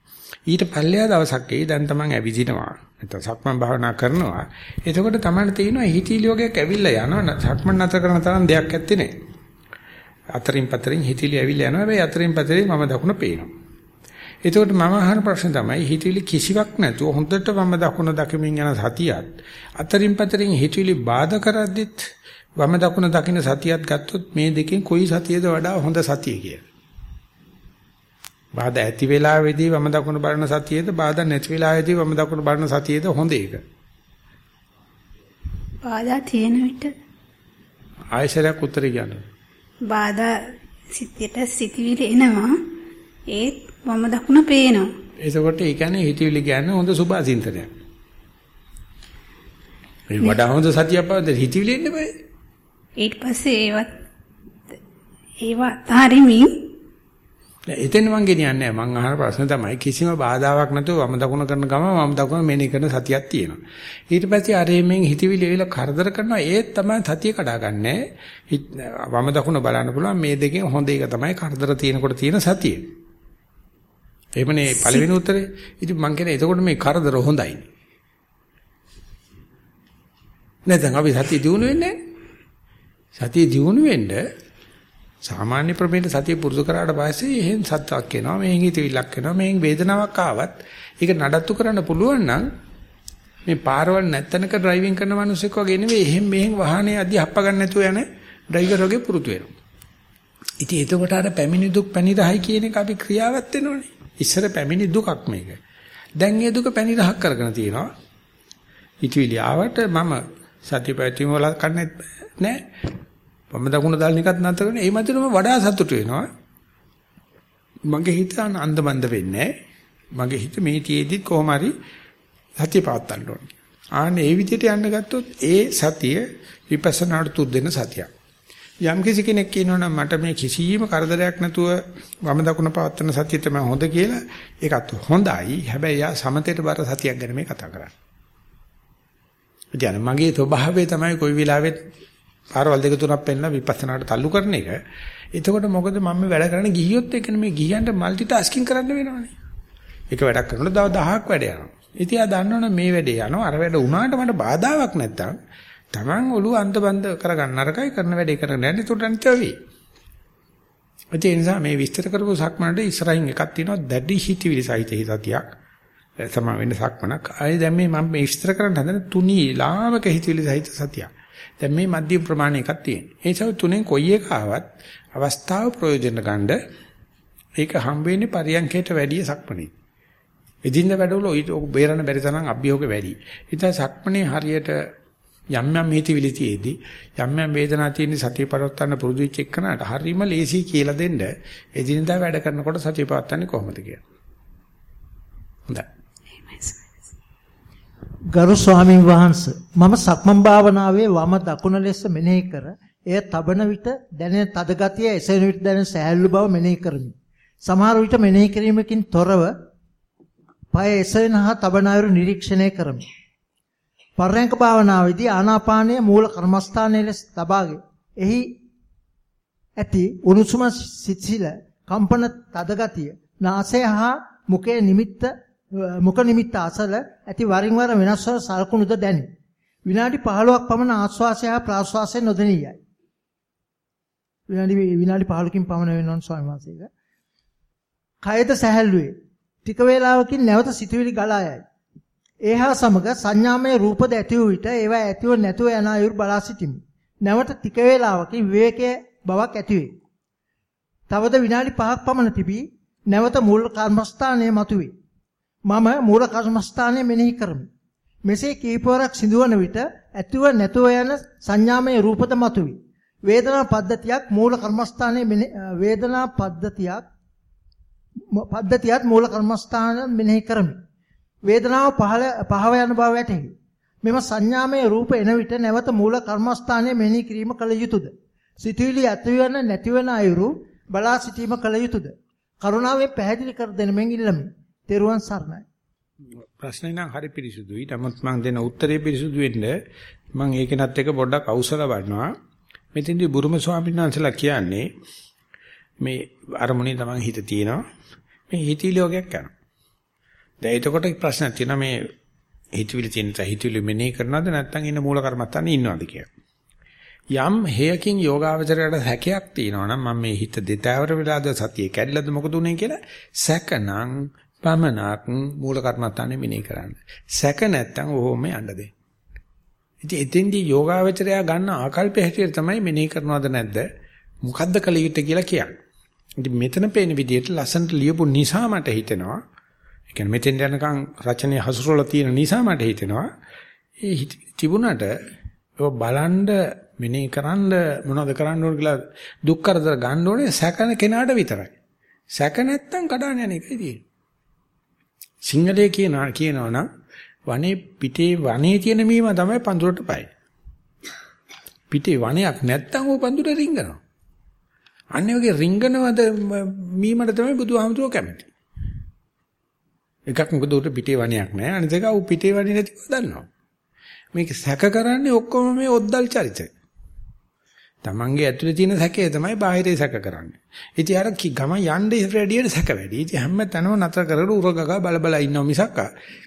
ඊට පල්ලෙහා දවසක් එයි දැන් තමන් ඇවිදිනවා. නැත්නම් සක්මන් භාවනා කරනවා. එතකොට තමන් තේිනවා හිතීලි වගේක් ඇවිල්ලා යනවා. සක්මන් නැතර කරන තරම් දෙයක් ඇත්තේ නැහැ. අතරින් පතරින් හිතීලි ඇවිල්ලා යනවා. හැබැයි අතරින් පතරින් මම දකුණ පේනවා. එතකොට මම අහන ප්‍රශ්න තමයි හිතවිලි කිසිවක් නැතුව හොඳට වම දකුණ දකිමින් යන සතියත් අතරින් පතරින් හිතවිලි බාධා කරද්දිත් වම දකුණ දකින්න සතියත් ගත්තොත් මේ දෙකෙන් කොයි සතියද වඩා හොඳ සතිය කියලා. බාධා ඇති වෙලාවේදී වම දකුණ බලන සතියේද බාධා නැති වෙලාවේදී වම දකුණ බලන සතියේද හොඳ එක. බාධා තියෙන විට ආයශරයක් උත්තර කියන්න. බාධා සිතට සිතවිලි එනවා ඒත් වම දකුණ පේනවා. එතකොට ඒ කියන්නේ හිතවිලි කියන්නේ හොඳ සුභාසින්තනයක්. ඒ වඩා හොඳ සතියක් බවද හිතවිලි එන්න බෑ. ඊට පස්සේ ඒවත් ඒවත් හරිමින් නෑ එතන මං ගෙනියන්නේ නෑ මං අහන ප්‍රශ්න තමයි කිසිම බාධාවක් නැතුව වම දකුණ කරන ගම වම දකුණ මෙනෙහි කරන සතියක් තියෙනවා ඊට පස්සේ අර එමෙන් හිතවිලි එවිල කරදර කරනවා ඒත් තමයි සතිය කඩාගන්නේ වම දකුණ බලන්න පුළුවන් මේ දෙකෙන් හොඳ එක තමයි කරදර තියෙනකොට තියෙන සතිය එහෙමනේ පළවෙනි උත්තරේ ඉතින් මං කියන්නේ එතකොට මේ කරදර හොඳයි නැත්නම් අපි සතිය දිනු වෙන්නේ සතිය දිනු වෙන්න සාමාන්‍ය ප්‍රමේයට සතිය පුරුදු කරාට පස්සේ එහෙන් සත්‍යක් එනවා මෙහෙන් හිතවිල්ලක් එනවා මෙහෙන් වේදනාවක් ආවත් ඒක නඩත්තු කරන්න පුළුවන් නම් මේ පාරවල් නැත්තනක ඩ්‍රයිවිං කරන මිනිස්සෙක් වගේ නෙවෙයි එහෙන් මෙහෙන් වාහනේ අධි හප්ප ගන්න නැතුව යන ඩ්‍රයිවර් වගේ පුරුදු වෙනවා. ඉතින් එතකොට අර පැමිණි දුක් පැනිරහයි කියන එක අපි ක්‍රියාවත් වෙනවනේ. ඉස්සර පැමිණි දුකක් මේක. දැන් ඒ දුක පැනිරහක් කරගෙන තියෙනවා. ඉතිවිලි ආවට මම සතිය පැවැත්වීම වල කන්නේ නැහැ. වම දකුණ දාලා නිකත් නැතර කරන ඒ මැදටම වඩා සතුට වෙනවා. මගේ හිත අන්දමන්ද වෙන්නේ මගේ හිත මේ තියේදිත් කොහොම හරි සතිය පවත්වන්න ඕනේ. ආන්න ඒ විදිහට යන්න ගත්තොත් ඒ සතිය විපස්සනාට තුත් දෙන සතියක්. යම් කිසි කෙනෙක් කියනවනම් මට මේ කිසියම් කරදරයක් නැතුව වම දකුණ පවත්වන සතිය තමයි හොඳ කියලා ඒකත් හොඳයි. හැබැයි යා සමතේට බර සතියක් ගැන මේ කතා කරන්නේ. ඉතින් මගේ ස්වභාවය තමයි කොයි වෙලාවෙත් පාරවල් දෙක තුනක් පෙන්නලා විපස්සනාට තල්ලු කරන එක. එතකොට මොකද මම මේ වැඩ කරන්නේ ගිහියොත් එක්කනේ මේ ගිහියන්ට মালටි ටාස්කින් කරන්න වෙනවනේ. එක වැඩක් කරනකොට දව 10ක් වැඩ යනවා. ඉතින් ආ දන්නවනේ මේ වැඩේ යනවා අර වැඩ වුණාට මට බාධාවක් නැත්තම් Taman ඔළුව අන්තබන්ද කරගන්න අරකයි කරන වැඩේ කරන්න යන්නේ ඒකට අනිත් වෙයි. ඒ නිසා මේ විස්තර කරපු සක්මනට ඉස්සරහින් එකක් තියෙනවා දැඩි හිතවිලි සහිත හිතතියක්. සම වෙන්න සක්මනක්. ආයේ දැන් මේ මම විස්තර කරන්න හදන තුනී ලාමක හිතවිලි සහිත සතියක්. දැන් මේ මධ්‍යම ප්‍රමාණය එකක් තියෙනවා. ඒ නිසා තුනෙන් කොයි එක ආවත් අවස්ථාව ප්‍රයෝජන ගන්න ඒක හම් වෙන්නේ පරියන්කයට වැඩිය සක්මනේ. එදින්න වැඩවල ඔය බේරන්න බැරි තරම් අභියෝග වැඩි. ඉතින් සක්මනේ හරියට යම් යම් හිතවිලි තියේදී යම් යම් වේදනා තියෙන සතිය පවත්වන්න පුරුදු වෙච්ච එකනට හරීම ලේසි කියලා දෙන්න එදිනදා වැඩ කරනකොට සතිය පවත්වන්නේ කොහොමද කියලා. හොඳයි. ගරු ස්වාමීන් වහන්ස මම සක්මන් භාවනාවේ වම දකුණ ලෙස මෙනෙහි කර එය තබන විට දැනෙන තද ගතිය එසෙන විට දැනෙන සහැල්ලු බව මෙනෙහි කරමි. සමහර විට මෙනෙහි කිරීමකින් තොරව පය එසෙන හා තබන අයුරු නිරීක්ෂණය කරමි. පරයන්ක භාවනාවේදී ආනාපානයේ මූල කර්මස්ථානයේ ලෙස තබාගේ එහි ඇති උණුසුම සිසිල කම්පන තද ගතිය නාසය හා මුඛයේ නිමිත්ත මුඛ නිමිත්ත අසල ඇති වරින් වර වෙනස් වන සලකුණුද දැනේ. විනාඩි 15ක් පමණ ආශ්වාසය හා ප්‍රාශ්වාසය නොදෙනියයි. විනාඩි විනාඩි 15කින් පමණ වෙනවන් ස්වාමීන් වහන්සේක. කයද සැහැල්ලුවේ. ටික වේලාවකින් නැවත සිතුවිලි ගලා යයි. ඒහා සමග සංඥාමය රූපද ඇති වූ විට ඒවා ඇතිව නැතුව යන අයුරු බලා සිටිමි. නැවත ටික වේලාවකින් විවේකයේ බවක් ඇති වේ. තවද විනාඩි 5ක් පමණ තිබී නැවත මූල කර්මස්ථානයේ මතුවේ. මම මූල කර්මස්ථානයේ මෙනෙහි කරමි. මෙසේ කීපවරක් සිදුවන විට ඇතිව නැතුව යන සංඥාමය රූපද මතුවේ. වේදනා පද්ධතියක් මූල කර්මස්ථානයේ වේදනා පද්ධතියක් පද්ධතියත් මූල කර්මස්ථාන මෙනෙහි කරමි. වේදනාව පහළ පහව යන බව වැටහි. මෙම සංඥාමය රූප එන විට නැවත මූල කර්මස්ථානයේ මෙනෙහි කිරීම කළ යුතුයද? සිතුවිලි ඇතිවන නැතිවන අයුරු බලා සිටීම කළ යුතුයද? කරුණාවෙන් පැහැදිලි කර දෙන මෙන් ඉල්ලමි. තෙරුවන් සරණයි. ප්‍රශ්නේ නම් හරි පිරිසුදුයි. නමුත් මම දෙන උත්තරේ පිරිසුදු වෙන්න මම ඒකෙනත් එක පොඩ්ඩක් අවසර වඩනවා. මෙතෙන්දී බුරුම ස්වාමීන් වහන්සේලා කියන්නේ මේ අරමුණේ තමයි හිත තියෙනවා. මේ හිතී ලෝකයක් යනවා. දැන් එතකොට ප්‍රශ්නයක් තියෙනවා මේ හිතවිලි තියෙන තැන හිතවිලි මෙනෙහි කරනවද නැත්නම් ඉන්න මූල කර්මත්තානේ ඉන්නවද කියලා. යම් හේයකින් යෝගාවචරයට හැකයක් තියෙනවා නම් මම මේ හිත දෙතෑවර වෙලාද සතියේ කැඩලද මොකද උනේ කියලා සැකනම් පමනක් මූල කර්මත්තානේ මෙනෙහි කරන්න. සැක නැත්නම් ඕම යන්න දෙන්න. ඉතින් එතෙන්දී යෝගාවචරය ගන්න ආකල්පය හැටියට තමයි මෙනෙහි කරනවද නැද්ද මොකද්ද කළ යුත්තේ කියලා කියන්නේ. ඉතින් මෙතන පේන විදිහට ලස්සනට ලියපු නිසා මට හිතෙනවා ඒ කියන්නේ මෙතෙන් යනකම් රචනයේ හසුරවලා තියෙන නිසා මට හිතෙනවා ඒ තිබුණට ඔය බලන්ඩ මෙනේ කරන්න මොනවද කරන්න ඕන කියලා දුක් කරදර ගන්න ඕනේ සැකන කෙනාට විතරයි. සැක නැත්තම් කඩාන යන එකයි තියෙන්නේ. සිංහලයේ කියනවා කියනවනම් වනේ පිටේ වනේ තියෙන මීම තමයි පඳුරට පයි. පිටේ වනයක් නැත්තම් ਉਹ පඳුර රිංගනවා. අන්නේ වගේ රිංගනවද මීමට තමයි බුදුහාමුදුරුවෝ කැමති. එකක් මොකද උට පිටේ වණයක් නැහැ. අනිත් එක ඌ පිටේ වණේ නැතිව දන්නවා. මේක සැක කරන්නේ ඔක්කොම මේ ඔද්දල් චරිතය. තමන්ගේ ඇතුලේ තියෙන සැකේ තමයි බාහිරේ සැක කරන්නේ. ඉතින් අර ගම යන්නේ රෙඩියට සැක වැඩි. ඉතින් හැම තැනම නතර කරලා උරගගා බල බල ඉන්නව මිසක්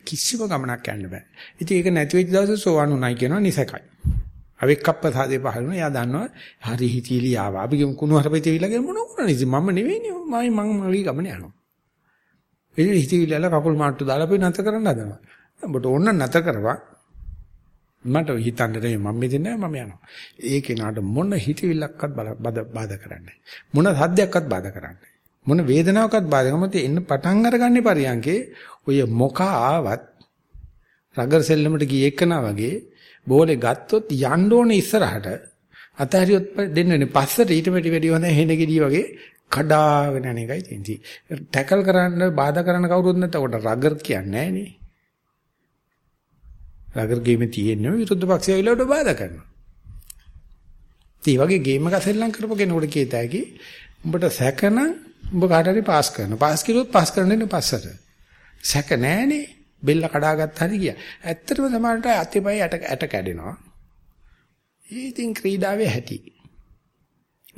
කිසිම ගමනක් යන්න බෑ. ඉතින් ඒක නැති වෙච්ච දවසේ සෝවන් උනායි කියනවා නිසකයි. අවෙක්කප්ප සාදේ පහළ වෙනවා. එයා දන්නවා හරි හිතීලි ආවා. අපි කුණු හරපෙති විලගෙන මොන කරන්නේ? ඉතින් මම නෙවෙයිනේ. මම මම මගේ ගමන යනවා. ඉතින් හිතවිල්ල කකුල් මාට්ටු දාලා අපි නැතර කරන්න හදනවා. ඔබට ඕන නැතර කරවා. මට හිතන්න දෙන්නේ මම මෙතන මම යනවා. ඒ කෙනාට මොන හිතවිල්ලක්වත් බාධා කරන්නේ මොන සද්දයක්වත් බාධා කරන්නේ මොන වේදනාවක්වත් බාධා කරන්නේ එන්න පටන් අරගන්නේ පරියන්කේ ඔය මොක ආවත් රගර් සෙල්ලමට ගියේ එක්කනා වගේ බෝලේ ගත්තොත් යන්න ඕනේ ඉස්සරහට අතහරියොත් දෙන්න වෙන්නේ පස්සට ඊට මෙටි වැඩි හොඳ හෙන ගෙඩිය වගේ කඩාගෙන යන එකයි තියෙන්නේ. ටැකල් කරන්න බාධා කරන්න කවුරුත් නැත්නම් උකට රගර් කියන්නේ නැහැ නේ. රගර් ගේමේ තියෙන්නේ විරුද්ධ පක්ෂය විලවට බාධා කරනවා. ඒ වගේ ගේම් එක සෙල්ලම් කරපු කෙනෙකුට කියතයි උඹට සැකනම් උඹ කාට හරි පාස් කරනවා. පාස් කිරුවොත් පාස් කරන්න පස්සට. සැක නැහනේ. බෙල්ල කඩාගත්ත හරි ගියා. ඇත්තටම සමහරට අතේපය ඇට ඇට කැඩෙනවා. ඉතින් ක්‍රීඩාවේ හැටි.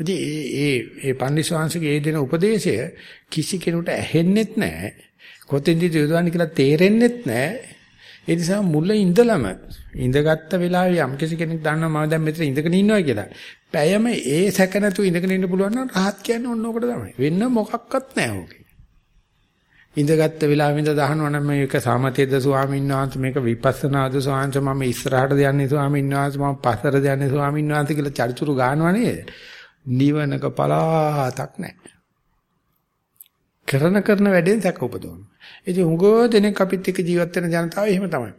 ඉතින් ඒ ඒ ඒ පන්දිස්වාංශගේ ඒ දෙන උපදේශය කිසි කෙනෙකුට ඇහෙන්නෙත් නැහැ. කොතෙන්ද යොදවන්නේ කියලා තේරෙන්නෙත් නැහැ. ඒ නිසා මුල ඉඳලම ඉඳගත්ත වෙලාවේ යම් කිසි කෙනෙක් දන්නවා මම දැන් මෙතන ඉඳගෙන ඉන්නවා කියලා. පැයම ඒ සැක නැතුව ඉඳගෙන ඉන්න පුළුවන් නම් රහත් කියන්නේ ඔන්න ඔකට තමයි. වෙන්න මොකක්වත් නැහැ ඕකේ. ඉඳගත්ත වෙලාවෙ ඉඳ දහනවා නම් මේක සමතේද ස්වාමීන් වහන්සේ මේක විපස්සනාද ස්වාමීන් වහන්සේ මම ඉස්සරහට යන්නේ ස්වාමීන් වහන්සේ මම පස්සට යන්නේ ස්වාමීන් වහන්සේ කියලා චරිචුරු ගන්නවා නේද? නිවනක පලාතක් නැහැ. කරන කරන වැඩෙන් සැක උපදවන. ඉතින් උගෝ දෙනෙක් අපිත් එක්ක ජීවත් වෙන ජනතාව එහෙම තමයි.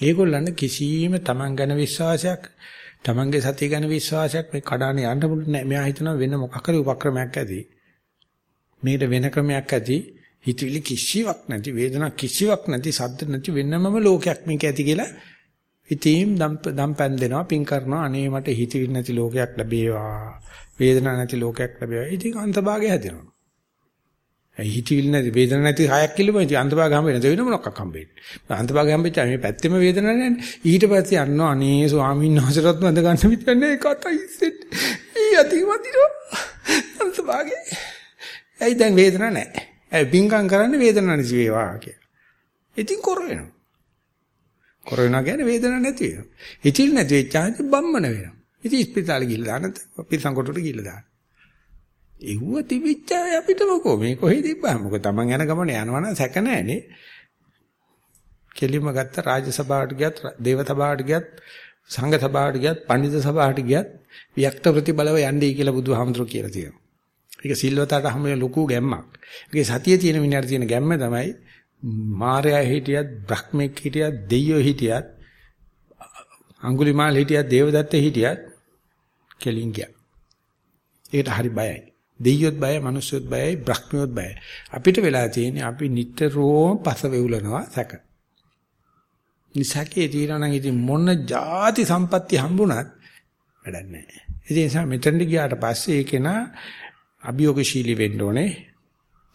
ඒගොල්ලන්ට කිසිම Taman ගැන විශ්වාසයක්, Tamanගේ සතිය ගැන විශ්වාසයක් මේ කඩානේ යන්න පුළුවන් නෑ. මෙයා හිතනවා වෙන මොකක් හරි උපක්‍රමයක් ඇති. මේකට වෙන ක්‍රමයක් ඇති. හිතවිලි කිසිවක් නැති, වේදනා කිසිවක් නැති, සද්ද නැති වෙනමම ලෝකයක් මේක ඇති කියලා ඉතින් දම් පෑන් දෙනවා පින් කරනවා. අනේ මට හිතවිලි නැති ලෝකයක් ලැබේවා. වේදනාවක් නැති ලෝකයක් ලැබේවා. ඉතින් අන්තභාගය හැදෙනවා. ඒ හිතවිලි නැති වේදනාවක් නැති හයක් කිලුම ඉතින් අන්තභාග හම්බ වෙන දෙවෙන මොනක් හම්බෙන්නේ අන්තභාග හම්බෙච්චා මේ පැත්තෙම වේදනාවක් නැහැ ඊට පස්සේ යනවා අනේ ස්වාමීන් වහන්සේටත් මන්ද ගන්න විතරනේ කතයි ඉස්සෙත්. ඊ අතිවදිනෝ අන්තභාගේ ඇයි දැන් වේදනාවක් නැහැ? ඇයි පින්කම් කරන්නේ වේදනාවක් නැති වේවා කියලා. ඉතින් කර වෙනවා. කොර වෙනවා කියන්නේ වේදනාවක් නැති වෙනවා. හිතිල් නැති වෙච්චාම බම්මන වෙනවා. ඉතින් ඉස්පිතාලේ ගිහලා දාන්න පිටසන් කොටුට ගිහලා දාන්න. එව්ව තිබිච්ච අපිට මොකෝ මේ කොහෙද තිබ්බා මොකද Taman යන ගමන යනවා නම් සැක නැහැනේ. කෙලිම ගත්ත රාජ්‍ය සභාවට ගියත් දේව සභාවට ගියත් සංඝ සභාවට ගියත් පඬිත සභාවට ගියත් වික්ත ප්‍රතිබලව යන්නේ කියලා බුදුහාමුදුරුවෝ කියලා තියෙනවා. ඒක සිල්වතට හැම ලොකු ගැම්මක්. ඒකේ සතියේ තියෙන මිනිහට තියෙන ගැම්ම තමයි මාරයා හිටියත් බ්‍රහ්මෙක් හිටියත් දෙයියෝ හිටියත් අඟුලිමාල හිටියත් දේවදත්ත හිටියත් කෙලින් ගියා. ඒකට හරි බයයි. දෙයියොත් බයයි, මිනිස්සුත් බයයි, බ්‍රහ්මියොත් බයයි. අපිට වෙලා තියෙන්නේ අපි නිතරම පස වෙවුලනවා සැක. නිසකේ తీරණ ඉතින් මොන ಜಾති සම්පatti හම්බුණත් වැඩක් නැහැ. ඒ නිසා මෙතනට ගියාට පස්සේ ඒකේන අභියෝගශීලී වෙන්න ඕනේ.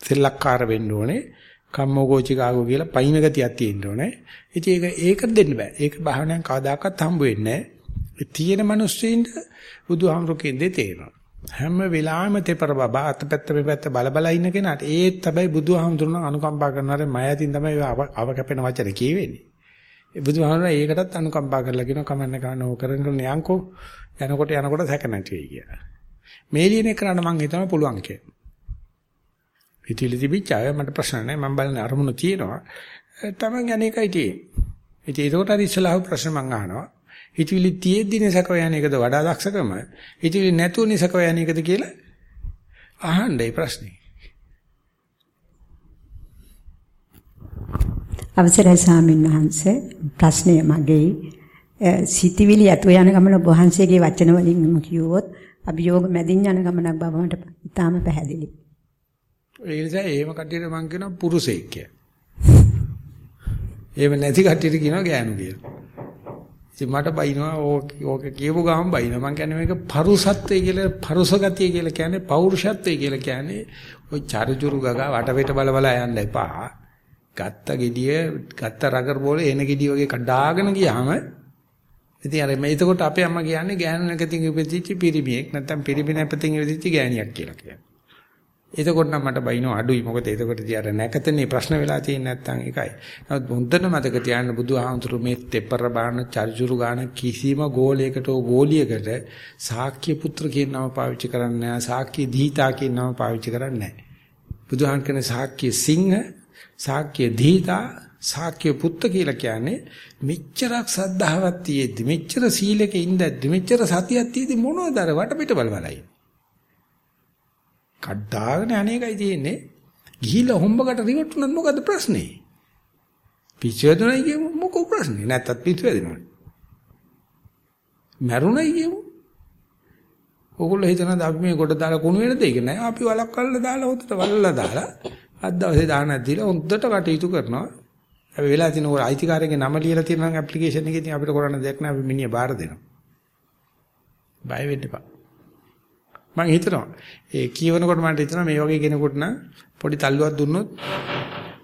සෙල්ලක්කාර වෙන්න ඕනේ. කම්මෝගෝචිකාගෝ කියලා පයින් ගතියක් තියෙන්න ඕනේ. ඉතින් ඒක ඒක දෙන්න බෑ. ඒක භාවනාවෙන් කවදාකවත් හම්බ වෙන්නේ නැහැ. තියෙන මිනිස්සුන්ට බුදුහාමුදුරුවෝ දෙතේනවා. හැම වෙලාවෙම තෙපර බබා අතපැත්ත මෙපැත්ත බල බල ඉන්න කෙනාට ඒත් තමයි බුදුහාමුදුරන අනුකම්පා කරනාරේ මය අතින් තමයි අව කැපෙන වචන කියවෙන්නේ. ඒ බුදුහාමුදුරන ඒකටත් අනුකම්පා කරලා කියන කමන්න ගන්න ඕක කරගෙන යන්කෝ යනකොට යනකොට සැක නැති වෙයි කියලා. මේ ලියන කරන්න මම හිතනවා පුළුවන් කියලා. ඉතිලි තිබිච්චාය මට ප්‍රශ්න නැහැ මම බලන්නේ අරමුණ තියෙනවා. තමන් අනේකයි තියෙන්නේ. ඉතින් ඒකට අර ඉස්සලාව ප්‍රශ්න මම අහනවා. හිතවිලි තියෙද්දි නසකව යන එකද වඩා දක්ෂකම? හිතවිලි නැතුව නසකව යන එකද කියලා අහන්නයි ප්‍රශ්නේ. අවසරයි ස්වාමීන් වහන්සේ ප්‍රශ්නය මගේ සිතවිලි ඇතුව යන ගමන ඔබ වහන්සේගේ වචන වලින් කිව්වොත් අභියෝග මැදින් යන ගමනක් බව මට ඉතාම පැහැදිලි. ඒ නිසා එහෙම කටියට මම කියනවා පුරුෂයෙක් කියලා. එහෙම නැති කටියට කියනවා ගෑනු කියලා. ඉතින් මට බයිනවා ඕක කියපු ගමන් බයිනවා. මම කියන්නේ මේක පරුසත්වය කියලා පරුස ගතිය කියලා කියන්නේ පෞරුෂත්වය කියලා කියන්නේ ওই චරිචුරු ගගා වටපිට බල බල යන්න එපා. ගත්ත gediye ගත්ත රගර් බෝලේ එන gediye වගේ කඩාගෙන ගියාම ඉතින් අර මේ එතකොට අපේ අම්මා කියන්නේ ගෑනු නැකතින් ඉපදිච්ච පිරිමියෙක් නැත්නම් පිරිමි නැපතින් ඉපදිච්ච ගෑණියක් කියලා කියන්නේ. එතකොට නම් මට බයිනෝ අඩුයි. මොකද එතකොට තියාර නැකතනේ ප්‍රශ්න වෙලා තියෙන්නේ නැත්තම් ඒකයි. නමුත් හොඳට මතක තියාගන්න බුදුහාමුදුරු මේ තෙපර බාන චර්චුරු ගාන කිසිම ගෝලයකට ගෝලියකට සාක්‍ය පුත්‍ර කියන නම පාවිච්චි කරන්නේ නැහැ. සාක්‍ය දීතා කියන නම පාවිච්චි කරන්නේ නැහැ. බුදුහාන් කියන්නේ සාක්‍ය සිංහ, සාක්‍ය දීතා, සාක්‍ය පුත්‍ර කියලා කියන්නේ මෙච්චරක් සද්ධාවක් තියෙද්දි, මෙච්චර සීලෙක ඉඳද්දි, මෙච්චර සතියක් තියෙද්දි මොනවද අර වටපිට බල බලයි. කඩාගෙන අනේකයි තියෙන්නේ. ගිහිල්ලා හොම්බකට රිවට්ටුනත් මොකද ප්‍රශ්නේ? පිස්සු වැදුනයි කියමු මොකෝ ප්‍රශ්නේ? නැත්තත් පිස්සු වැදිනවනේ. මැරුණයි කියමු. ඕගොල්ලෝ හිතනද අපි මේ කොට දාලා කුණු වෙන දෙයක නෑ. අපි වලක් කල්ලා දාලා උතට වල්ලා දාලා අත් දවසේ දානක් දීලා හොඳට කටයුතු කරනවා. අපි වෙලා තියෙන ඔය අයිතිකාරයේ නම ලියලා තියෙන නම් ඇප්ලිකේෂන් එකේ ඉතින් අපිට කරන්න දෙයක් නෑ. අපි මිනිහ බාර දෙනවා. බය වෙන්න එපා. මම හිතනවා ඒ කියවනකොට මට හිතෙනවා මේ වගේ කෙනෙකුට නම් පොඩි තල්ලුවක් දුන්නොත්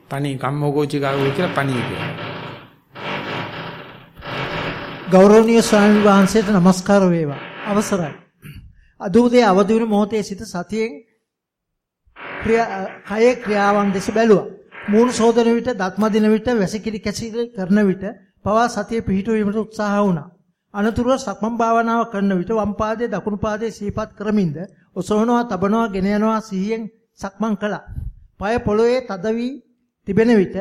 පණි කම්මෝගෝචිකාවෝ කියලා පණි කියලා. ගෞරවනීය ස්වාමීන් වහන්සේට নমස්කාර වේවා. අවසරයි. අද උදේ අවදි වුණු මොහොතේ සිට සතියෙන් ක්‍රියා කයේ ක්‍රියාවන් දෙස බැලුවා. මූණ සෝදන විට, දත්ම දින විට, වැසිකිලි කැසිලි කරන විට පවා සතිය පිහිටුවීමට උත්සාහ වුණා. අනතුරුව සක්මන් භාවනාව කරන විට වම් පාදයේ දකුණු පාදයේ සිහිපත් කරමින්ද ඔසවනවා තබනවා ගෙන යනවා සිහියෙන් සක්මන් කළා. পায় පොළොවේ තද වී තිබෙන විට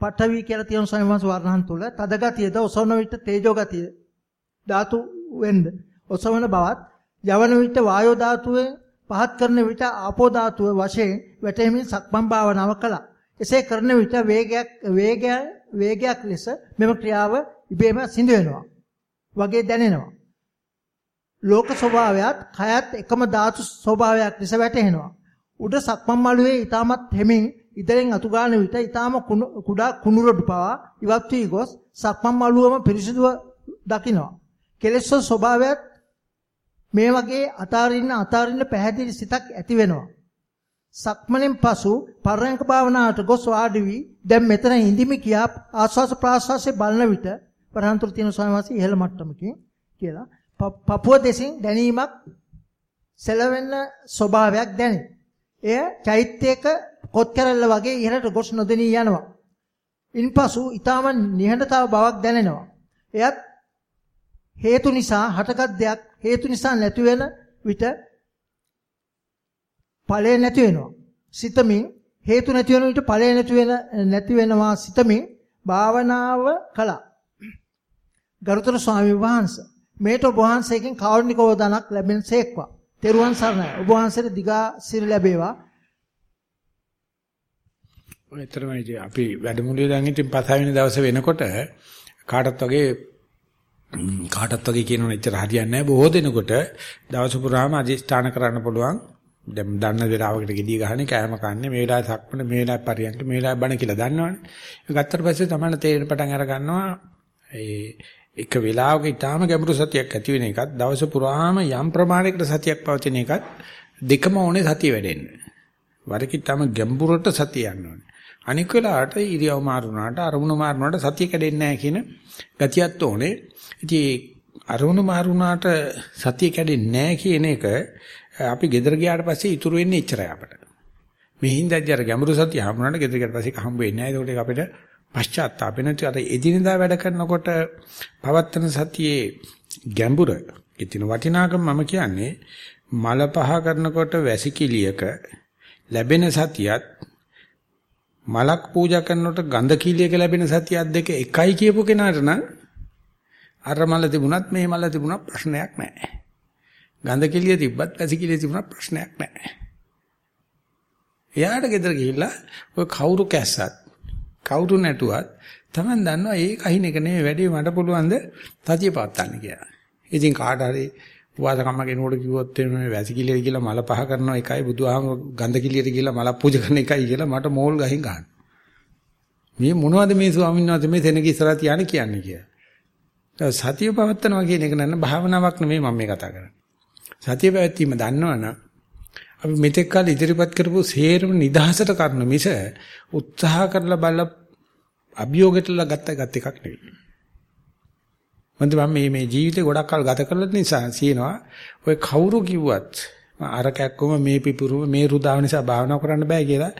පඨවි කියලා තියෙන සම්වංශ වර්ණහන් තුල තද ගතියද ඔසවන විට තේජෝ ගතිය ධාතු වෙන්න ඔසවන බවත් යවන විට වායෝ ධාතුවේ පහත් කරන විට ආපෝ ධාතුව වශයෙන් වැටෙමින් සක්මන් භාවනාව කළා. එසේ කරන විට වේගයක් වේගය වේගයක් ලෙස මෙම ක්‍රියාව ඉබේම සිදු වෙනවා. වගේ දැනෙනවා. ලෝක ස්වභාවයත් කයත් එකම ධාතු ස්වභාවයක් ලෙස වැටහෙනවා. උඩ සක්මන් මළුවේ ඊටමත් හැමින් ඉදිරියෙන් අතු ගන්න විට ඊටම කුඩා කුණුරොඩු පවා ඉවත් වී ගොස් සක්මන් මළුවම පිරිසිදුව දකිනවා. කෙලෙස් ස්වභාවයත් මේ වගේ අතාරින්න අතාරින්න පැහැදිලි සිතක් ඇති වෙනවා. සක්මණෙන් පසු පරයන්ක භාවනාවට ගොස් වාඩි වී දැන් මෙතන ඉඳිමි කියා ආස්වාස ප්‍රාස්වාසයේ බලන විට වරහන්තුල තියෙන ස්වාමීන් වහන්සේ ඉහළ මට්ටමකින් කියලා පපුව දෙසින් දැනීමක් සැලවෙන්න ස්වභාවයක් දැනේ. එය චෛත්‍යයක කොත් කැරල්ල වගේ ඉහළට ගොස් නොදෙනී යනවා. ඉන්පසු ඊටම නිහඬතාව බවක් දැනෙනවා. එයත් හේතු නිසා හටගත් දෙයක් හේතු නිසා නැති වෙන විට ඵලය නැති වෙනවා. සිතමින් හේතු නැති වෙන විට ඵලය නැති වෙන නැති වෙනවා සිතමින් භාවනාව කළා. ගරුතර ස්වාමීන් වහන්සේ මේට ඔබ වහන්සේගෙන් කාරුණික වදනක් ලැබෙනසේක්වා. තෙරුවන් සරණයි. ඔබ වහන්සේට දිගා සිර ලැබේවා. ඔයතරමයි අපි වැඩමුළුවේ දැන් ඉතින් පසවෙනි දවසේ වෙනකොට කාටත් වගේ කාටත් වගේ කියනවනේ එච්චර හරියන්නේ නැහැ බොහෝ දෙනෙකුට දවස පුරාම අදිස්ථාන කරන්න පුළුවන් දැන් දන්න වෙලාවකට gediy ගහන්නේ කෑම කන්නේ මේ වෙලාවේ සක්මන මේ වෙලාවේ පරියන්ක මේ වෙලාවේ බණ කියලා දන්නවනේ ඒක ගත්තට පස්සේ තමයි තේරෙන පටන් අර ගන්නවා ඒ එක වෙලාවක ඊටාම ගැඹුරු සතියක් ඇති වෙන එකත් දවස පුරාම යම් ප්‍රමාණයකට සතියක් පවතින එකත් දෙකම ඕනේ සතිය වැඩෙන්න. වරකිටම ගැඹුරට සතිය යන්න ඕනේ. අනික වෙලාවට ඉරියව් මාරුනාට අරමුණු මාරුනාට සතිය කැඩෙන්නේ නැහැ කියන ගතියත් ඕනේ. ඉතින් අරමුණු මාරුනාට සතිය කැඩෙන්නේ නැහැ කියන එක අපි ගෙදර ගියාට පස්සේ ඉතුරු වෙන්නේ එච්චරයි අපට. මේ හින්දාදී අර ගැඹුරු සතිය හමුනට ගෙදර ගියාට පස්සේ හම්බ වෙන්නේ නැහැ. ඒකට අපිට පශ්චාත්තාප වෙනවා. අර එදිනදා වැඩ කරනකොට පවත්තන සතියේ ගැඹුර ඉතින් වටිනාකම මම කියන්නේ මල පහ කරනකොට වැසිකිළියක ලැබෙන සතියත් මලක් පූජා කරනකොට ගඳ කිලියක ලැබෙන සතියත් දෙක එකයි කියපු කෙනාට නම් අර මල තිබුණත් මේ මල තිබුණත් ප්‍රශ්නයක් නැහැ. ගඳ කිලිය තිබ්බත් වැසිකිළිය තිබුණත් ප්‍රශ්නයක් නැහැ. එයාට ගෙදර ගිහිල්ලා ඔය කවුරු කැස්සත් කවුරු නැටුවත් Taman දන්නවා ඒක අහින එක නෙවෙයි වැඩි මට පුළුවන් ද සතිය පාත්තන්න කියලා. ඉතින් කාට හරි වාසකම්ම කෙනෙකුට කිව්වොත් මේ වැසිකිළිය කියලා මල පහ කරනවා එකයි බුදුහාම ගඳ කිලියට කියලා මල පූජා කරන එකයි කියලා මට මෝල් ගහින් ගන්න. මේ මොනවද මේ ස්වාමීන් වහන්සේ මේ තැනක ඉස්සරහ තියානේ කියන්නේ කියලා. සතිය පවත්නවා කියන එක නන්න භාවනාවක් නෙමෙයි මම මේ කතා කරන්නේ. සතිය පැවැත්වීම දන්නවනම් අපි මෙතෙක් කල ඉදිරිපත් කරපු සේරම නිදහසට කරන මිස උත්සාහ කරලා බල අභියෝගයටලා ගත්ත ගත් එකක් නෙවෙයි. මොකද මම මේ මේ ජීවිතේ ගොඩක් කල් ගත කරලා නිසා කියනවා ඔය කවුරු කිව්වත් අර කැක්කම මේ පිපුරුව මේ රුදාව නිසා භාවනා කරන්න බෑ කියලා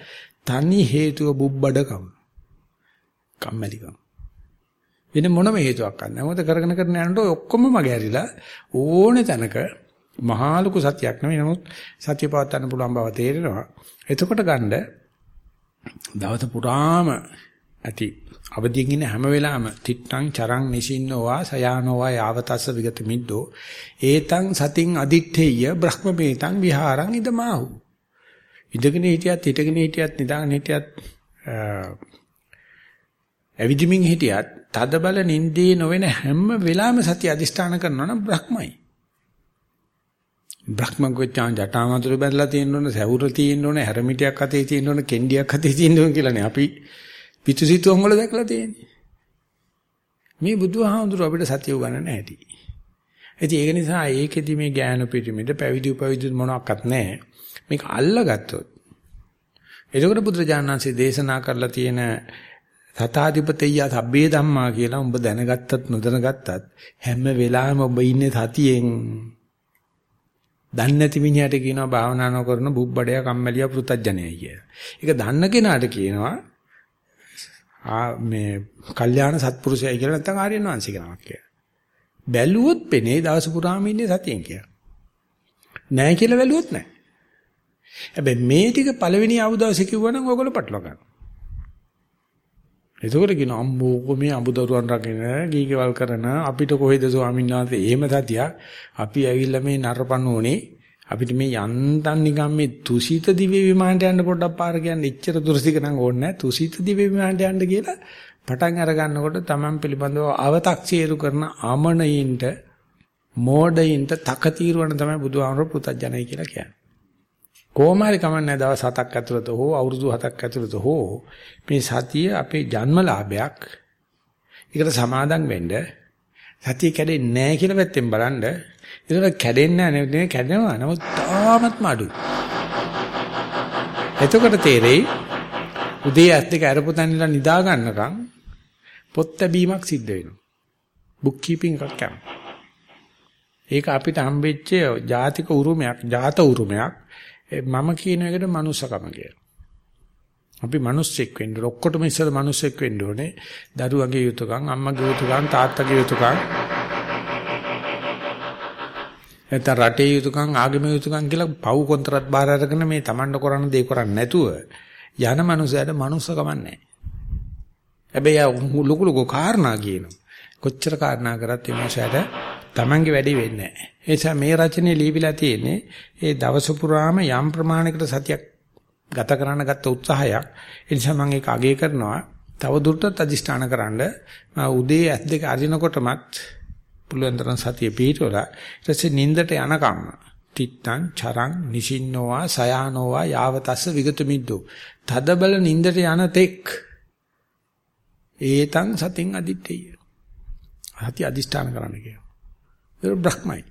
තනි හේතුව බුබ්බඩකම. කම්මැලිකම. වෙන මොනම හේතුවක් නැහැ. මොකද කරගෙන කරගෙන යනකොට ඔක්කොම මගේ ඇරිලා ඕනේ තැනක මහා ලොකු සත්‍යයක් නෙවෙයි නමුත් සත්‍ය පවත්වන්න පුළුවන් බව තේරෙනවා. එතකොට ගන්න දවස පුරාම ඇති අවදියෙන් ඉන්න හැම වෙලාවෙම තිට්ටං චරං නිසින්නෝවා සයානෝවා යාවතස්ස විගත මිද්දෝ. ඒතං සතින් අදිත්තේය බ්‍රහ්මමේතං විහාරං ඉදමාහු. ඉඳගෙන හිටියත් හිටගෙන හිටියත් නිදාගෙන හිටියත් ඇවිදිමින් හිටියත් තද බල නින්දේ නොවන හැම වෙලාවෙම සතිය අදිෂ්ඨාන කරනවා නම් බ්‍රහ්මයි. බ්‍රහ්මගොච්චාන් ජටාමතුරු බැලලා තියෙන්න ඕන සැවුර තියෙන්න ඕන හැරමිටියක් අතේ තියෙන්න ඕන කෙන්ඩියක් අතේ තියෙන්න ඕන කියලානේ අපි පිටුසිතුවම් වල දැකලා තියෙන්නේ. මේ බුදුහාමුදුරුව අපිට සතිය උගන්නන්න ඇති. ඉතින් ඒක නිසා ඒකෙදි මේ ඥාන පිටිමෙද පැවිදි උපවිදි මොනවත් නැහැ. මේක අල්ලගත්තොත් එතකොට බුදුරජාණන්සේ දේශනා කරලා තියෙන සතාධිපතෙය සබ්බේ ධම්මා කියලා උඹ දැනගත්තත් නොදැනගත්තත් හැම වෙලාවෙම ඔබ ඉන්නේ සතියෙන්. දන්නේ නැති මිනිහට කියනවා භාවනා නොකරන බුබ්බඩය කම්මැලිය පෘතජ්ජනයයි කියලා. ඒක දන්න කෙනාට කියනවා ආ මේ කල්යාණ සත්පුරුෂයයි කියලා නැත්නම් ආර්යයන් වංශික නමක් කියලා. බැලුවොත් පෙනේ දවස පුරාම ඉන්නේ සතියෙන් කියලා. නැහැ කියලා බැලුවොත් නැහැ. හැබැයි මේ ටික පළවෙනි අවුදවසේ කිව්වනම් ඔයගොල්ලෝ පටල ගන්නවා. එතකොට කියන අම්මෝ මේ අඹදරුවන් රකින්න? ගීකවල් කරන අපිට කොහෙද ස්වාමීන් වහන්සේ? එහෙම සතියක් අපි ඇවිල්ලා මේ නරපණුවනේ අපිට මේ යන්තම් නිකන් මේ තුසිත දිව්‍ය විමානට යන්න පොඩ්ඩක් පාර කියන්නේ එච්චර දුරසික නම් ඕනේ නැහැ. තුසිත දිව්‍ය විමානට යන්න කියලා පටන් අර ගන්නකොට Taman පිළිබඳව අව탁සීරු කරන ආමණයින්ට මෝඩයින්ට තකතිරුවන තමයි බුදුහාමර පුතඥයි කියලා කියන්නේ. කොහොම හරි කමන්නේ දවස් 7ක් ඇතුළත හෝ අවුරුදු 7ක් ඇතුළත හෝ මේ සතිය අපේ ජන්මලාභයක්. ඒකට සමාදම් වෙන්න සතිය කැඩෙන්නේ නැහැ කියලා පැත්තෙන් බලන්න ඒකට කැඩෙන්නේ නැහැ නෙවෙයි කැඩෙනවා. නමුත් තාමත්ම අඩුයි. එතකොට තේරෙයි උදේ ඇස් දෙක අරපු තැනින්ලා නිදා ගන්නකම් පොත් ලැබීමක් සිද්ධ වෙනවා. බුක් කීපින් එකක් කරනවා. ඒක අපිට හම්බෙච්ච ජාතික උරුමයක්, ජාත උරුමයක්. මම කියන එකට මනුස්සකම කියලා. අපි මිනිස්සෙක් වෙන්න ඕනේ. ඔක්කොටම ඉස්සෙල්ලා මිනිස්සෙක් වෙන්න ඕනේ. දරුවගේ යුතුයකම්, අම්මගේ යුතුයකම්, තාත්තගේ යුතුයකම් නැත්නම් රටේ යුතුයකම් ආගමේ යුතුයකම් කියලා පව් කොන්ත්‍රාත් බාර අරගෙන මේ Tamanට කරන්න දේ කරන්නේ නැතුව යන මනුස්සයාට මනුස්සකම නැහැ. හැබැයි ලොකු ලොකු කාරණා කියනවා. කොච්චර කාරණා කරත් මේ මනුස්සයාට Tamanගේ වැඩේ වෙන්නේ නැහැ. ඒ නිසා මේ රචනයේ ලියවිලා තියෙන්නේ ඒ දවස පුරාම යම් ප්‍රමාණයකට සතියක් ගත කරන්න ගත්ත උත්සාහයක්. ඒ නිසා මම ඒක අගය කරනවා. තව දුරටත් අදිෂ්ඨාන කරන්න උදේ ඇස් දෙක අරිනකොටමත් පුළුවන් තරම් සතිය පිටවලා ඊට පස්සේ නින්දට යනකම් තිත්තං චරං නිසින්නෝවා සයානෝවා යාවතස්ස විගත මිද්දෝ තදබල නින්දට යන තෙක් ඒතං සතින් අදිත්තේය සති අදිෂ්ඨාන කරන්න කියනවා ඒක බ්‍රහ්මයි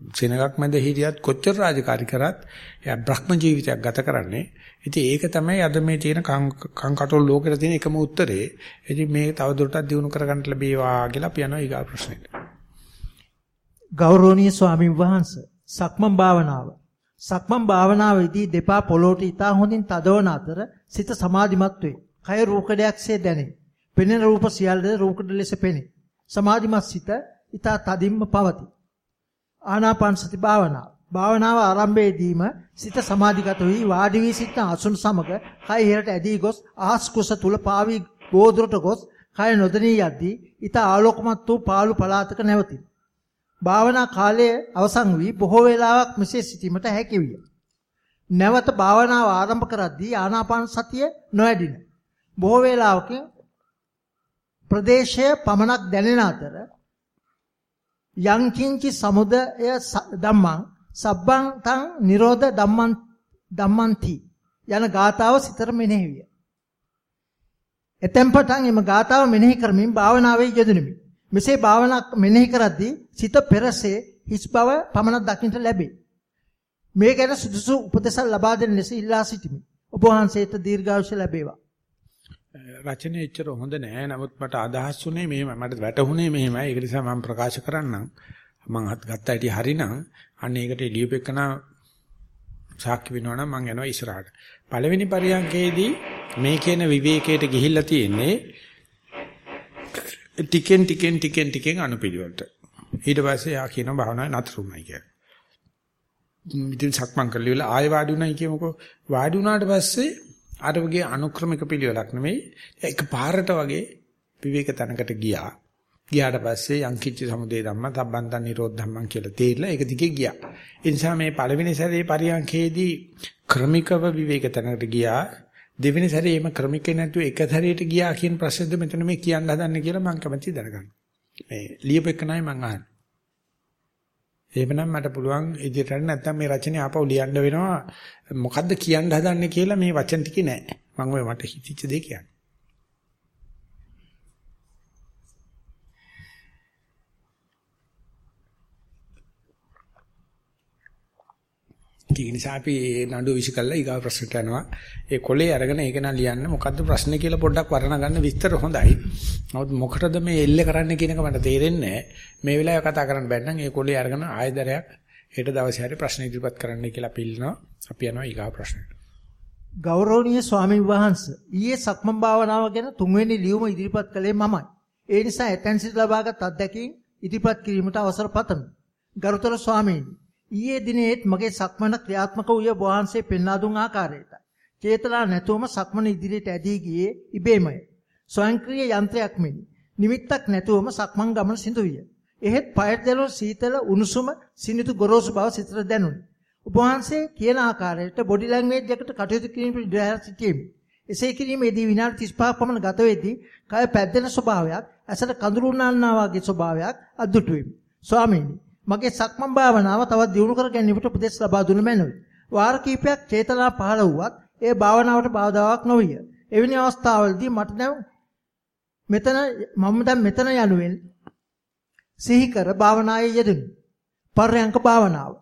සෙනගක් මැද හිටියත් කොච්චර රාජකාරී කරත් එයා බ්‍රහ්ම ජීවිතයක් ගත කරන්නේ. ඉතින් ඒක තමයි අද මේ තියෙන කංකටොල් ලෝකෙට තියෙන එකම උත්තරේ. ඉතින් මේක තවදුරටත් දියුණු කරගන්න ලැබේවා කියලා අපි යනවා ඊගා ප්‍රශ්නෙට. ගෞරවනීය ස්වාමින් වහන්සේ සක්මන් භාවනාව සක්මන් භාවනාවේදී දෙපා පොළොට ඉතා හොඳින් තදවන අතර සිත සමාධිමත් වේ. කය රූකඩයක්සේ දැනේ. පෙනෙන රූප සියල්ල රූකඩ ලෙස පෙනේ. සමාධිමත් සිත ඉතා තදින්ම පවතී. ආනාපාන සති භාවනාව. භාවනාව ආරම්භයේදීම සිත සමාධිගත වී වාඩි වී සිටින අසුන් සමග කය ඉහළට ඇදී ගොස් ආස් කුස තුල පාවී ගෝදුරට ගොස් කය නොදෙනී යද්දී ඊට ආලෝකමත් වූ පාළු පලාතක නැවතී. භාවනා කාලය අවසන් වී බොහෝ වේලාවක් මෙසේ සිටීමට හැකි විය. නැවත භාවනාව ආරම්භ කරද්දී ආනාපාන සතිය නොඇඩින. බොහෝ වේලාවකින් ප්‍රදේශය පමණක් දැනෙන අතර යංකින්චි සමුදය ධම්මං සබ්බං තං නිරෝධ ධම්මං ධම්මන්ති යන ගාතාව සිතර මෙනෙහි විය. එතෙන් පටන් එම ගාතාව මෙනෙහි කරමින් භාවනාවේ යෙදුණෙමි. මෙසේ භාවනා මෙනෙහි කරද්දී සිත පෙරසේ හිස් බව පමණක් දකින්නට ලැබේ. මේ ගැන සුදුසු උපදෙස් ලබා දෙන ලෙස ඉල්ලා සිටිමි. ඔබ වහන්සේට දීර්ඝායුෂ ලැබේවා. රචනය එච්චර හොඳ නෑ. නමුත් මට අදහස් උනේ මෙහෙම මට වැටහුනේ මෙහෙමයි. ඒක නිසා මම ප්‍රකාශ කරන්නම්. මම ගත්ත හැටි හරිනම් අන්න ඒකට ලියුපෙකන සාක්ෂි වෙනවා නම් මම යනවා ඉස්සරහට. පළවෙනි පරියන්කේදී මේ කියන විවේකයට ගිහිල්ලා තියෙන්නේ ටිකෙන් ටිකෙන් ටිකෙන් ටිකෙන් අනුපිළිවෙලට. ඊට පස්සේ යා කියන භාවනාවේ නතරුමයි කියලා. ඉතින් සක්මන් කරලා ඉවරලා ආයෙ වාඩි වුණයි කියමුකෝ. වාඩි වුණාට පස්සේ අර වගේ අනුක්‍රමික පිළිවෙලක් නෙමෙයි. එක පාරට වගේ විවේක තැනකට ගියා. ගියාට පස්සේ යංකිච්ච සමුදේ ධම්ම තබ්බන්තන් නිරෝධ ධම්මං කියලා තේරිලා ඒක දිගේ ගියා. ඒ නිසා මේ පළවෙනි සැරේ පරියන්ඛේදී ක්‍රමිකව විවේක තැනකට ගියා. දෙවෙනි සැරේ එම ක්‍රමිකේ නැතුව එක සැරේට ගියා කියන ප්‍රශ්නද මෙතන මේ කියන්න හදන්නේ කියලා මම කැමතියි දැනගන්න. මේ ලියපෙකනයි මම අහන්නේ. එහෙමනම් මට පුළුවන් ඉදිරියට නැත්තම් මේ රචනය ආපහු ලියන්න වෙනවා මොකද්ද කියන්න හදන්නේ කියලා මේ වචන ටිකේ නෑ. මම ඔය මට හිතිච්ච දේ කියන්නේ. ඒක නිසා අපි නඩු විසි කළා ඊගා ප්‍රශ්නට යනවා. ඒ කොලේ අරගෙන ඒක නා ලියන්න මොකද්ද ප්‍රශ්නේ කියලා පොඩ්ඩක් වර්ණ ගන්න විස්තර හොඳයි. නමුත් මොකටද මේ එල්ල කරන්න කියන එක මට තේරෙන්නේ මේ වෙලාවේ කතා කරන්න බැන්න නම් ඒ කොලේ අරගෙන ආයතරයක් හෙට දවසේ හරි ප්‍රශ්න ඉදිරිපත් කරන්න කියලා පිළිනවා. අපි යනවා ඊගා ප්‍රශ්නට. ගෞරවනීය ස්වාමීන් වහන්සේ ඊයේ සක්මන් භාවනාව ගැන තුන්වෙනි ලියුම ඉදිරිපත් කළේ මමයි. ඒ නිසා එතෙන් සිට ලබාගත් අත්දැකීම් ඉදිරිපත් කිරීමට අවසර පතමි. ගරුතර ස්වාමීනි ඊයේ දිනේත් මගේ සක්මන ක්‍රියාත්මක වූයේ වහන්සේ පෙන්වා දුන් ආකාරයට. චේතනා නැතුවම සක්මන ඉදිරියට ඇදී ගියේ ඉබේමය. ස්වයංක්‍රීය යන්ත්‍රයක් මෙනි. නිමිත්තක් නැතුවම සක්මන් ගමන සිදු විය. එහෙත් පයර් දැනුන සීතල උණුසුම සිනිතු ගොරෝසු බව සිතට දැනුනි. ඔබ වහන්සේ කියන ආකාරයට බොඩි ලැන්ග්වේජ් එකට කටයුතු කිරීම ඉදිරියට සිටීමේ එසේ කිරීමේදී විනාඩි 35ක් පමණ ගත වෙද්දී කය පැද්දෙන ස්වභාවයක්, ඇසට කඳුළු නාන්නා වගේ ස්වභාවයක් අද්දුටු වෙමි. ස්වාමීනි, මගේ සක්මන් භාවනාව තවත් දියුණු කර ගැනීමට උපදෙස් ලබා දුන්න මැනවි. වාර කිහිපයක් චේතනා පහළ වුවත් ඒ භාවනාවට බාධාවක් නොවිය. එවැනි අවස්ථාවලදී මට දැන් මෙතන මම දැන් මෙතන යනුවෙන් සිහි කර භාවනායේ යෙදුණි. පර්යංක භාවනාව.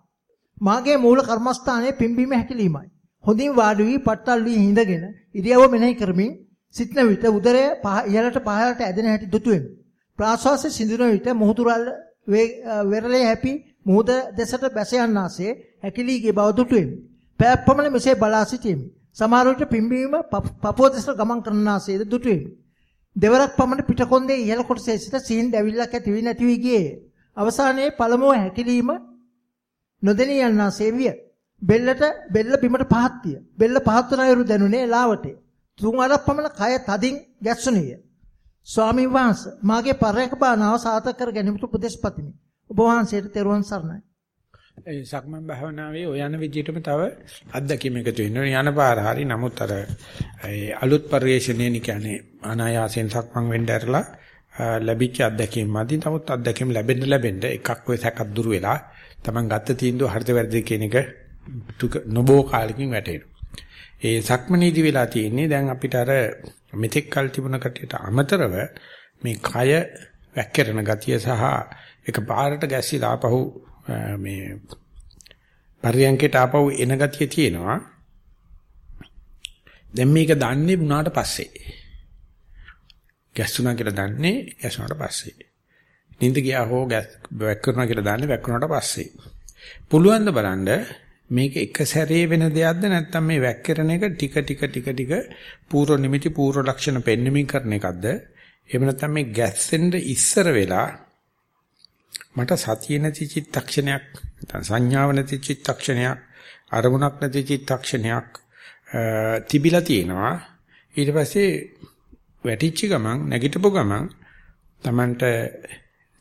මාගේ මූල කර්මස්ථානයේ පිම්බීම හැකිලීමයි. හොඳින් වාඩි වී පට්ටල් වී හිඳගෙන ඉරියව්ව මෙනෙහි කරමින් සිටන විට උදරය ඉහළට පහළට ඇදෙන හැටි දුටුවෙමි. ප්‍රාශ්වාසයේ සිඳුන විට මුහුදුරල් වෙරළේ හැපි මුහුද දෙසට බැස යන්නාසේ හැකිලීගේ බව දුටුවෙමි. පැයක් පමණ මෙසේ බලා සිටියෙමි. සමහර විට පිම්බීම පපුව දෙසට ගමන් කරන්නාසේද දුටුවෙමි. දෙවරක් පමණ පිටකොන්දේ ඉහළ කොටසේ සිට සීන් දැවිල්ලක් ඇති වී නැති වී ගියේ. අවසානයේ පළමුව හැකිලීම නොදෙනී යන්නාසේ විය. බෙල්ලට බෙල්ල බිමට පහත් විය. බෙල්ල පහත් වන අයුරු දැනුනේ ලාවටේ. තුන් වරක් පමණ කය තදින් ගැස්සුණිය. ස්වාමීන් වහන්සේ මාගේ පරයක බානාව සාර්ථක කර ගැනීමට උපදෙස් පතමි. ඔබ වහන්සේට තෙරුවන් සරණයි. ඒ සක්මන් භාවනාවේ ඔය යන විදිහටම තව අත්දැකීම් එකතු වෙනවා. යන පාර හරි නමුත් අර අලුත් පරිශ්‍රණය කියන්නේ අනායාසයෙන් සක්මන් වෙන්න ඇරලා ලැබිච්ච අත්දැකීම් මදි. නමුත් අත්දැකීම් ලැබෙන්න ලැබෙන්න එකක් ඔය සැකක් දුර වෙලා Taman ගත්ත තීන්දුව හරිද වැරදිද කියන එක නොබෝ කාලෙකින් වැටෙනවා. ඒ සක්මනීදි වෙලා තියෙන්නේ දැන් අපිට අර මෙතෙක් කල් තිබුණ කටියට අමතරව මේ කය වැක්කිරෙන ගතිය සහ එක පාරට ගැසිලා ආපහු මේ පරියන්කේට ආපහු එන ගතිය තියෙනවා. දැන් මේක දන්නේ වුණාට පස්සේ. ගැස්සුණා කියලා දන්නේ ගැස්සුණාට පස්සේ. නිින්ද ගියා හෝ වැක්කුණා කියලා දන්නේ වැක්කුණාට පස්සේ. පුළුවන් ද බලන්න මේක එක සැරේ වෙන දෙයක්ද නැත්නම් මේ වැක්කිරණ එක ටික ටික ටික ටික පූර්ව නිමිති පූර්ව ලක්ෂණ පෙන්වමින් කරන එකක්ද? එහෙම නැත්නම් මේ ගැස්සෙන්න ඉස්සර වෙලා මට සතිය නැති චිත්තක්ෂණයක් නැත්නම් සංඥාව නැති චිත්තක්ෂණයක් අරමුණක් නැති චිත්තක්ෂණයක් තිබිලා තියෙනවා. ඊට පස්සේ වැටිච්ච ගමන් නැගිටපු ගමන් Tamanට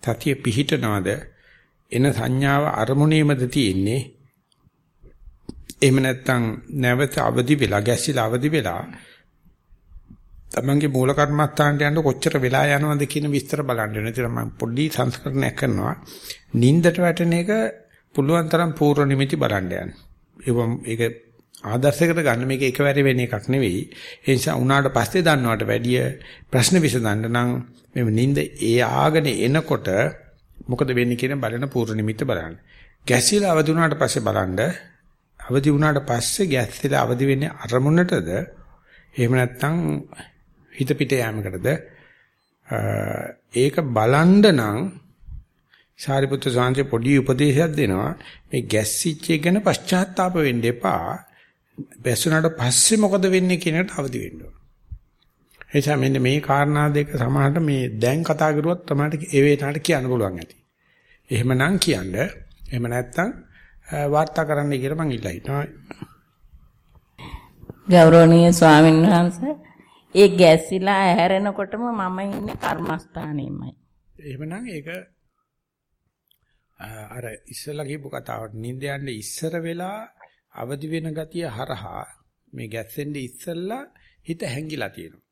සතිය පිහිටනවද? එන සංඥාව අරමුණේමද තියෙන්නේ? එහෙම නැත්නම් නැවත අවදි වෙලා ගැසිලා අවදි වෙලා තමන්ගේ මූල කර්මස්ථානට යන්න කොච්චර වෙලා යනවද කියන විස්තර බලන්න වෙන. ඒතර මම පොඩි සංස්කරණයක් කරනවා. නින්දට වැටෙන එක පුළුවන් තරම් පූර්ව නිමිති බලන්න යන්න. ඒක ආදර්ශයකට ගන්න මේක එකවැරි වෙන එකක් නෙවෙයි. ඒ නිසා උනාට පස්සේ දන්නවට වැඩිය ප්‍රශ්න විසඳන්න නම් මේ නින්ද ඒ ආගෙන එනකොට මොකද වෙන්නේ කියන බලන පූර්ව නිමිත්ත බලන්න. ගැසිලා අවදි වුණාට පස්සේ බලන්න. අවදි වුණාට පස්සේ ගැසිලා අවදි වෙන්නේ අරමුණටද? එහෙම නැත්නම් හිත පිට යෑමකටද? ඒක බලන්න නම් සාරිපුත්‍ර සාංශේ පොඩි උපදේශයක් දෙනවා. මේ ගැස්සිච්ච එක ගැන පශ්චාත්තාප වෙන්න එපා. බැස්සුනාට පස්සේ මොකද වෙන්නේ කියන එකට අවදි වෙන්න ඕන. එනිසා මෙන්න මේ කාරණා දෙක සමහරට මේ දැන් කතා කරුවොත් තමයි ඒ වේනාට කියන්න පුළුවන් ඇති. එහෙමනම් කියන්න. එහෙම නැත්නම් වාර්තා කරන්න කියලා මං ඉල්ලා හිටනවා ගෞරවනීය ස්වාමීන් වහන්සේ ඒ ගැසිලා ඇහැරෙනකොටම මම ඉන්නේ කර්මස්ථානෙමයි. එහෙමනම් ඒක අර ඉස්සලා කියපු කතාවට නිින්ද යන්නේ ඉස්සර වෙලා අවදි වෙන ගතිය හරහා මේ ගැස්සෙන්නේ ඉස්සල්ලා හිත හැංගිලා තියෙනවා.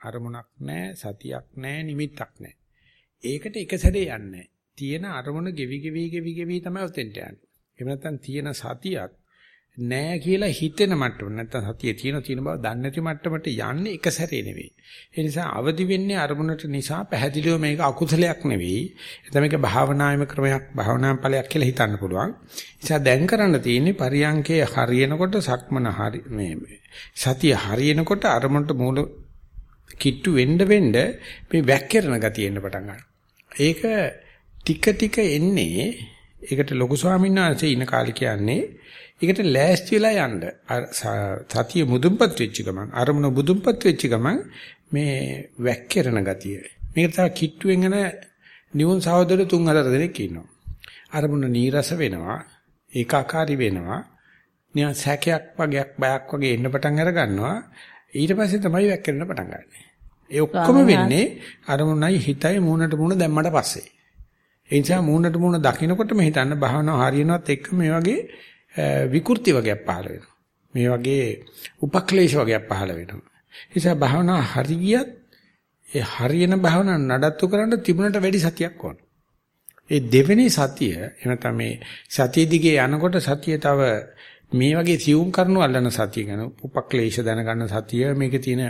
අරමුණක් නැහැ, සතියක් නැහැ, නිමිත්තක් නැහැ. ඒකට එක සැරේ යන්නේ තියෙන අරමුණ ගෙවි ගෙවි ගෙවි ගෙවි තමයි උතෙන්ට යන්නේ. එහෙම නැත්නම් තියෙන සතියක් නෑ කියලා හිතෙන මට්ටම නැත්නම් සතියේ තියෙන තියෙන බව දන්නේ නැති මට්ටමට යන්නේ එක සැරේ නෙවෙයි. ඒ නිසා අවදි වෙන්නේ අරමුණට නිසා පැහැදිලිව මේක අකුසලයක් නෙවෙයි. එතන මේක භාවනායම ක්‍රමයක් භාවනාම් ඵලයක් කියලා හිතන්න පුළුවන්. නිසා දැන් කරන්න තියෙන්නේ පරියංකේ හරියනකොට සක්මන හරි මේ සතිය හරියනකොට අරමුණට මූල කිට්ටු වෙන්න වෙන්න මේ වැක්කිරණ ගතිය එන්න පටන් ගන්නවා. ඒක ටික ටික එන්නේ ඒකට ලොකු ස්වාමීන් වහන්සේ ඉන්න කාලේ කියන්නේ ඒකට ලෑස්ති වෙලා යන්න. සතිය මුදුන්පත් වෙච්ච ගමන් අරමුණ මුදුන්පත් වෙච්ච ගමන් මේ වැක්කිරණ ගතිය. මේක තමයි කිට්ටුවෙන් එන නියුන් සහෝදර තුන් හතර දෙනෙක් ඉන්නවා. අරමුණ නීරස වෙනවා, ඒකාකාරී වෙනවා. නිකන් සැකයක් වගේක් බයක් වගේ එන්න පටන් අර ගන්නවා. ඊට පස්සේ තමයි වැක්කිරෙන්න පටන් ගන්නෙ. ඒ ඔක්කොම වෙන්නේ අරමුණයි හිතයි මූණට මූණ දැම්මට පස්සේ. ඒ නිසා මූණට මූණ දකින්නකොටම හිතන්න භාවනාව හරියනවත් එක්ක මේ වගේ විකෘති වගේක් පහළ වෙනවා. මේ වගේ උපක්ලේශ වගේක් පහළ වෙනවා. ඒ නිසා භාවනා හරියට ඒ හරියන භාවනා නඩත්තු කරන්න තිබුණට වැඩි සතියක් ඕන. ඒ දෙවෙනි සතිය එහෙම තමයි සතිය දිගේ යනකොට සතිය තව මේ වගේ සියුම් කරනු අල්ලන සතිය ගැන උපක්ලේශ දැනගන්න සතිය මේකේ තියෙන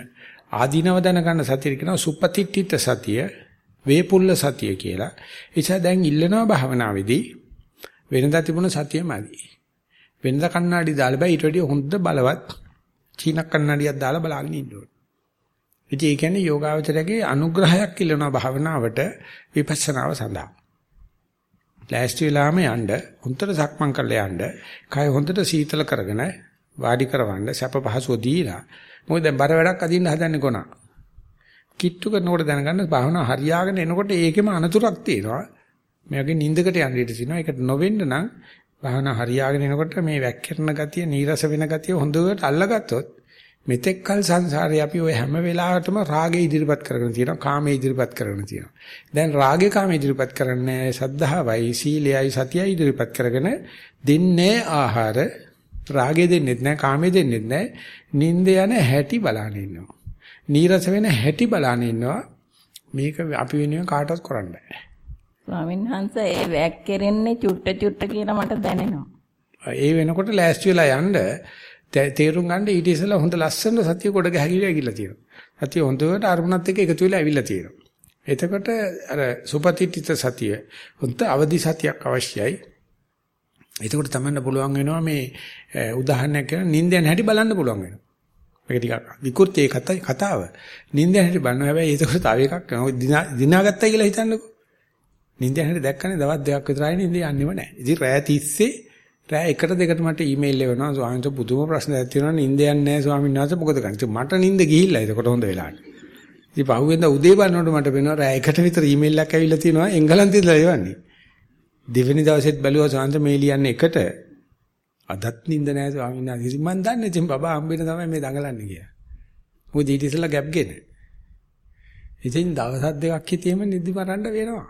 ආධිනව දැනගන්න සතිය කියනවා සුපතිට්ඨිත සතිය වේපුල්ල සතිය කියලා. ඒ නිසා දැන් ඉල්ලනවා භාවනාවේදී වෙනදා තිබුණ සතියමදි. වෙනද කණ්ණාඩි දාලා බෑ ඊට වැඩිය හොඳ බලවත් චීන කණ්ණාඩියක් දාලා බලාගෙන ඉන්න ඕනේ. ඉතින් ඒ කියන්නේ යෝගාවචරයේ අනුග්‍රහයක් ඉල්ලනවා භාවනාවට විපස්සනාව සඳහා. ලෑස්ති වෙලාම යන්න හොඳට සක්මන් කරලා යන්න කය හොඳට සීතල කරගෙන වාඩි කරවන්න සැප පහසුව දීලා මොකද දැන් බර වැඩක් අදින්න හදන්නේ කොනා. කිට්ටු කරනකොට දැනගන්න භාවනාව හරියාගෙන එනකොට ඒකෙම අනතුරක් තියෙනවා. මේ වගේ නිින්දකට යන්න ඉඩ තියෙනවා. ඒකට නොවෙන්න නම් භාවනා හරියාගෙන එනකොට මේ වැක්කිරන ගතිය, නීරස වෙන ගතිය හොඳට අල්ලගත්තොත් මෙතෙක් කල සංසාරේ අපි ওই හැම වෙලාවටම රාගේ ඉදිරිපත් කරගෙන තියෙනවා, කාමයේ ඉදිරිපත් කරගෙන තියෙනවා. දැන් රාගේ කාමයේ ඉදිරිපත් කරන්නේ සද්ධාවයි, සීලයයි, සතියයි ඉදිරිපත් කරගෙන දෙන්නේ ආහාර රාගේ දෙන්නෙත් නැහැ, කාමයේ දෙන්නෙත් නැහැ. නිින්ද යන හැටි බලන ඉන්නවා. නීරස වෙන හැටි බලන ඉන්නවා. මේක අපි වෙනුවෙන් කාටවත් කරන්න බෑ. ස්වාමීන් වහන්සේ ඒ වැක් කෙරෙන්නේ චුට්ට චුට්ට කියලා මට දැනෙනවා. ඒ වෙනකොට ලෑස්ති වෙලා යන්න තේරුම් ගන්න ඊට ඉස්සෙල්ලා හොඳ ලස්සන සතිය කොට ගැහිලා ඇවිල්ලා තියෙනවා. සතිය හොඳට අරමුණත් එක්ක එකතු වෙලා ඇවිල්ලා තියෙනවා. එතකොට අර සුපතිත්‍ිත සතිය හොඳ අවදි සතියක් අවශ්‍යයි. එතකොට තමයි පුළුවන් වෙනවා මේ උදාහරණයක් කරන නිින්දෙන් හැටි බලන්න පුළුවන් වෙනවා. මේක ටිකක්. විකෘති කතාව. නිින්දෙන් හැටි බලනවා. හැබැයි ඒකට තව එකක්. දිනාගත්තා කියලා හිතන්නකෝ. නිින්ද හැරි දැක්කනේ දවස් දෙකක් විතරයි නිින්ද යන්නේම නැහැ. ඉතින් රෑ තිස්සේ රෑ එකට දෙකට මට ඊමේල් එවනවා. ස්වාමීන් වහන්සේ පුදුම ප්‍රශ්නයක් තියෙනවා නිින්ද යන්නේ නැහැ ස්වාමීන් වහන්සේ. මොකද කරන්නේ? මට නිින්ද ගිහිල්ලා ඒකට හොඳ වෙලාවට. ඉතින් පහුවෙන්ද උදේ බලනකොට මට වෙනවා රෑ එකට විතර ඊමේල් එකක් ඇවිල්ලා තියෙනවා. එංගලන්තෙන්දලා එවන්නේ. දෙවෙනි දවසෙත් බැලුවා ස්වාමීන් වහන්සේ මේ ලියන්නේ එකට. අදත් නිින්ද නැහැ ස්වාමීන් වහන්සේ මම දන්නේ ඉතින් බබා හම්බෙන්න තමයි මේ දඟලන්නේ කියලා මොකද ඊට ඉස්සෙල්ලා ගැප් ගෙන ඉතින් දවස් දෙකක් හිටියෙම නිදි මරන්න වෙනවා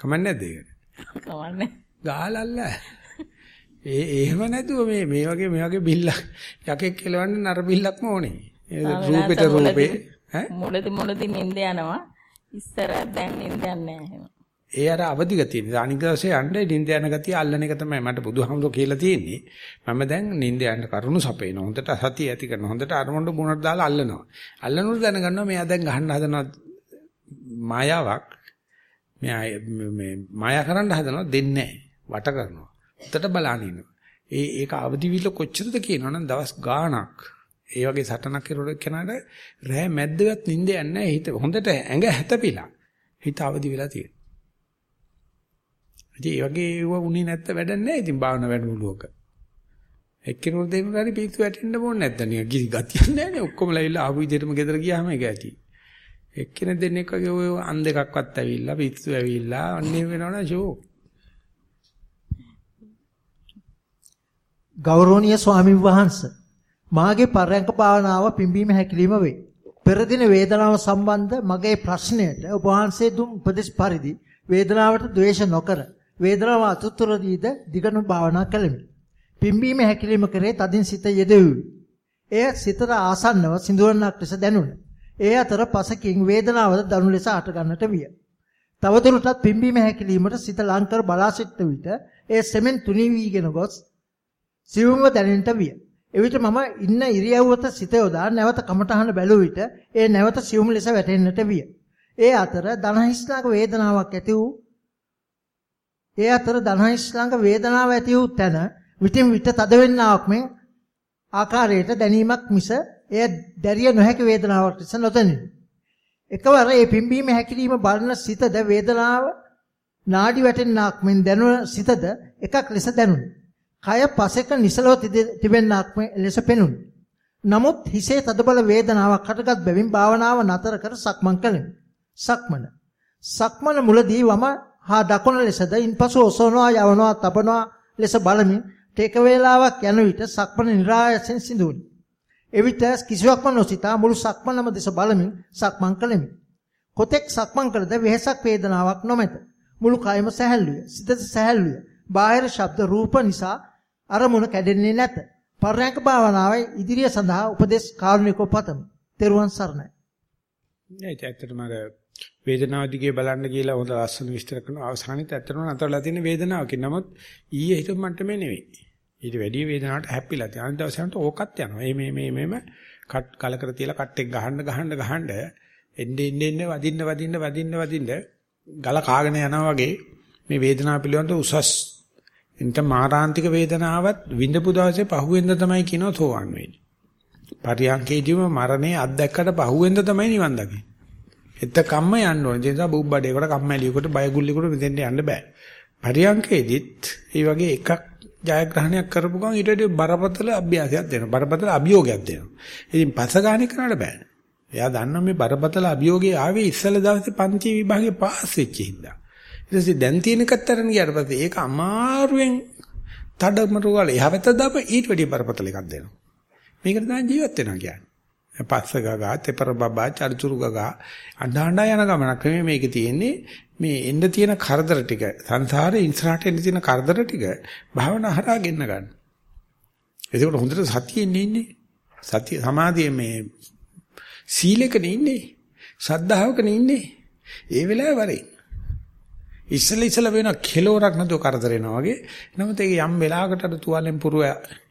කමන්නේ නැද්ද ඒකට කවන්නේ. ගාලල්ල. ඒ එහෙම නැතුව මේ මේ වගේ මේ වගේ බිල්ලක් යකෙක් කෙලවන්න නර බිල්ලක්ම ඕනේ. රූපෙට රූපේ ඈ මුලදි මුලදි නිින්ද යනවා. ඉස්සර දැන් නිින්ද යන්නේ නැහැ. ඒ අර අවදි ගතිය. අනික දවසේ යන්නේ නිින්ද යන ගතිය අල්ලන එක තමයි මට බුදුහාමුදුරුවෝ කියලා තියෙන්නේ. මම දැන් නිින්ද යන කරුණු සපේන. හොඳට සතිය ඇති කරන. හොඳට අරමුණට මුණට දාලා අල්ලනවා. අල්ලනොත් දැනගන්නවා මෙයා දැන් ගහන්න හදනවා මායාවක්. මෙයා මේ මායා කරන්න හදනවා දෙන්නේ නැහැ. වට කරනවා. උතට බලන ඉන්නවා. ඒ ඒක අවදි විල කොච්චරද කියනවනම් දවස් ගාණක් ඒ වගේ සටනක් කරන කෙනාට රෑ මැද්දවත් නිින්ද යන්නේ නැහැ. හිත හොඳට ඇඟ හැතපිලා. හිත අවදි වෙලා තියෙනවා. ඉතින් ඒ වගේ ඒව උනේ නැත්ත වැඩක් නැහැ. ඉතින් භාවනා වැඩමුළුවක. එක්කෙනෙකුට දෙන්නෙකුට හරි පිස්සු වැටෙන්න ඕනේ නැත්නම් නිකන් කිසි ගතියක් නැහැ නේ. ඔක්කොම ලැවිලා ආපු විදිහටම ගෙදර ගියාම ඒක ඇති. එක්කෙනෙක් දෙන්නෙක් වගේ ඔය අන් දෙකක්වත් ඇවිල්ලා පිස්සු ඇවිල්ලා අන්නේ වෙනවනේ ෂෝ. ගෞරවනීය ස්වාමීන් වහන්සේ මාගේ පරයන්ක භාවනාව පිම්බීම හැකිලිම වේ. පෙර දින වේදනාව සම්බන්ධ මගේ ප්‍රශ්නයට ඔබ වහන්සේ දුන් උපදෙස් පරිදි වේදනාවට ද්වේෂ නොකර වේදනාව අතුතුරදීද දිගන භාවනා කළෙමි. පිම්බීම හැකිලිම කරේ තදින් සිත යෙදෙව්වි. එය සිතට ආසන්නව සිඳුවන්නක් ලෙස දැනුණා. ඒ අතර පසකින් වේදනාවද දනු ලෙස අට ගන්නට විය. තවදුරටත් පිම්බීම හැකිලීමට සිත ලංකර බලා සිටන විට ඒ සෙමෙන් තුනී වීගෙන ගොස් සිවුම්ව දැනෙන්නට විය. එවිට මම ඉන්න ඉරියව්වට සිත යොදා නැවත කමටහන බැලුව විට ඒ නැවත සිවුම් ලෙස වැටෙන්නට විය. ඒ අතර දනහිස්ලාක වේදනාවක් ඇති වූ ඒ අතර දනහිස්ලාක වේදනාවක් ඇති වූ තැන විටින් විට තද වෙන්නාක් මෙන් ආකාරයට දැනීමක් මිස එය දැරිය නොහැකි වේදනාවක් ලෙස නොදැනිනි. එකවර ඒ පිම්බීම හැකිලිම බලන සිතද වේදනාව නාඩි වැටෙන්නාක් මෙන් දැනුන සිතද එකක් ලෙස දැනුනි. කය පසෙක නිසලව තිබෙන්නාක් ලෙස පෙනුනි. නමුත් හිසේ තදබල වේදනාවක් හටගත් බැවින් භාවනාව නතර කර සක්මන් කළෙමි. සක්මන. සක්මන මුලදී වම හා දකුණ ලෙසද ඉන්පසු ඔසවනවා යවනවා තබනවා ලෙස බලමින් ටේක වේලාවක් යන විට සක්මන નિરાයසෙන් සිදුවුනි. එවිට කිසිවක්ම නොසිතා මුළු සක්මනම දෙස බලමින් සක්මන් කළෙමි. කොතෙක් සක්මන් කළද වෙහසක් වේදනාවක් නොමැත. මුළු කයම සැහැල්ලුය. සිතද සැහැල්ලුය. බාහිර ශබ්ද රූප නිසා අරමුණ කැඩෙන්නේ නැත. පරයන්ක භාවනාවේ ඉදිරිය සඳහා උපදේශ කාරුණිකව පතමි. තෙරුවන් සරණයි. ඒක ඇත්තටම අර වේදනාව දිගේ බලන්න කියලා හොඳ ලස්සන විස්තර කරන අවසානෙත් ඇත්තටම නතරලා තියෙන වේදනාවකින්. නමුත් ඊයේ හිතපු මට්ටමේ නෙවෙයි. ඊට වැඩි වේදනාවට හැප්පිලා තියෙනවා. අනිත් දවසට ඕකත් යනවා. මේ මේ මේ මෙම කට් කලකර තියලා කට්ටෙක් ගහන්න ගහන්න ගහන්න එන්නේ එන්නේ එන්නේ වදින්න වදින්න වදින්න වදින්න ගල කාගෙන යනවා වගේ මේ වේදනාව පිළිබඳ උසස් එන්ට මාරාන්තික වේදනාවත් විඳපු දවසේ පහුවෙන්ද තමයි කියනවා සෝවන් වෙන්නේ. පරියන්කේදීම මරණය අත්දැක්කට පහුවෙන්ද තමයි නිවන් දකින්නේ. එතකම්ම යන්න ඕනේ. ඒ නිසා බුබ්බඩේකට කම්මැලියෙකුට බයගුල්ලෙකුට මෙතෙන්ට යන්න බෑ. පරියන්කේදීත් ඒ වගේ එකක් ජයග්‍රහණයක් කරපු ගමන් ඊට වඩා බරපතල අභ්‍යාසයක් දෙනවා. බරපතල අභියෝගයක් දෙනවා. ඉතින් පස ගානේ කරන්න බෑ. එයා දන්නවා මේ බරපතල අභියෝගේ ආවේ ඉස්සල දවසේ පන්ති විභාගේ පාස් වෙච්ච හින්දා. ඊට පස්සේ දැන් තියෙන කතරන් ගියාට පස්සේ ඒක අමාරුවෙන් තඩමරු වල එහා පැත්ත දාප ඊට වැඩිය බරපතල එකක් දෙනවා. මේකට තමයි ජීවත් වෙනවා කියන්නේ. පස්ස ගගා තෙපර බබා චරිචුරු ගගා අඬ අඬ යන ගමනක් නෙමෙයි මේකේ තියෙන්නේ මේ එන්න තියෙන කරදර ටික සංසාරේ ඉන්සරට එන්න තියෙන කරදර ටික භාවනා හරහා ගෙන්න ගන්න. එතකොට හොඳට සතියෙන් ඉන්නේ. සතිය සමාධිය මේ සීලෙකනේ ඉන්නේ. ශ්‍රද්ධාවකනේ ඉන්නේ. ඒ වෙලාවේ වරේ. ඉස්සෙල්ලා ඉස්සෙල්ලා වෙන කෙලවරක් නැතුව කරදර එනවා වගේ. නමුත් ඒක යම් වෙලාවකට අර තුවාලෙන් පුරුව